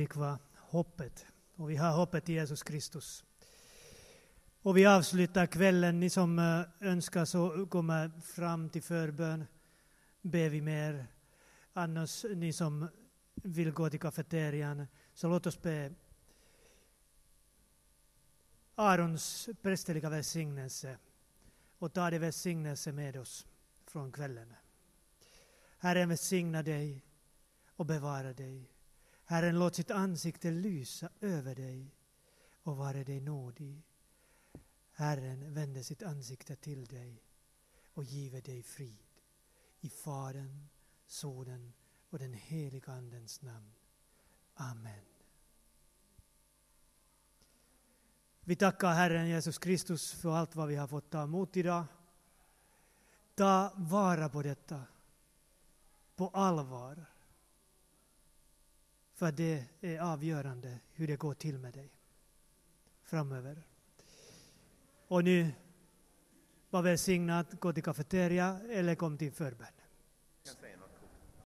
Och var hoppet. Och vi har hoppet i Jesus Kristus. Och vi avslutar kvällen. Ni som eh, önskar så kommer fram till förbön. Ber vi mer. Annars, ni som vill gå till kafeterian, så låt oss be Arons prästerliga välsignelse och ta det välsignelse med oss från kvällen. Herren välsigna dig och bevara dig. Herren låt sitt ansikte lysa över dig och vare dig nådig. Herren vände sitt ansikte till dig och give dig frid. I Fadern, Sonen och den heliga Andens namn. Amen. Vi tackar Herren Jesus Kristus för allt vad vi har fått ta emot idag. Ta vara på detta på allvar. För det är avgörande hur det går till med dig framöver. Och nu, var välsignad, gå till kafeteria eller kom till förbön.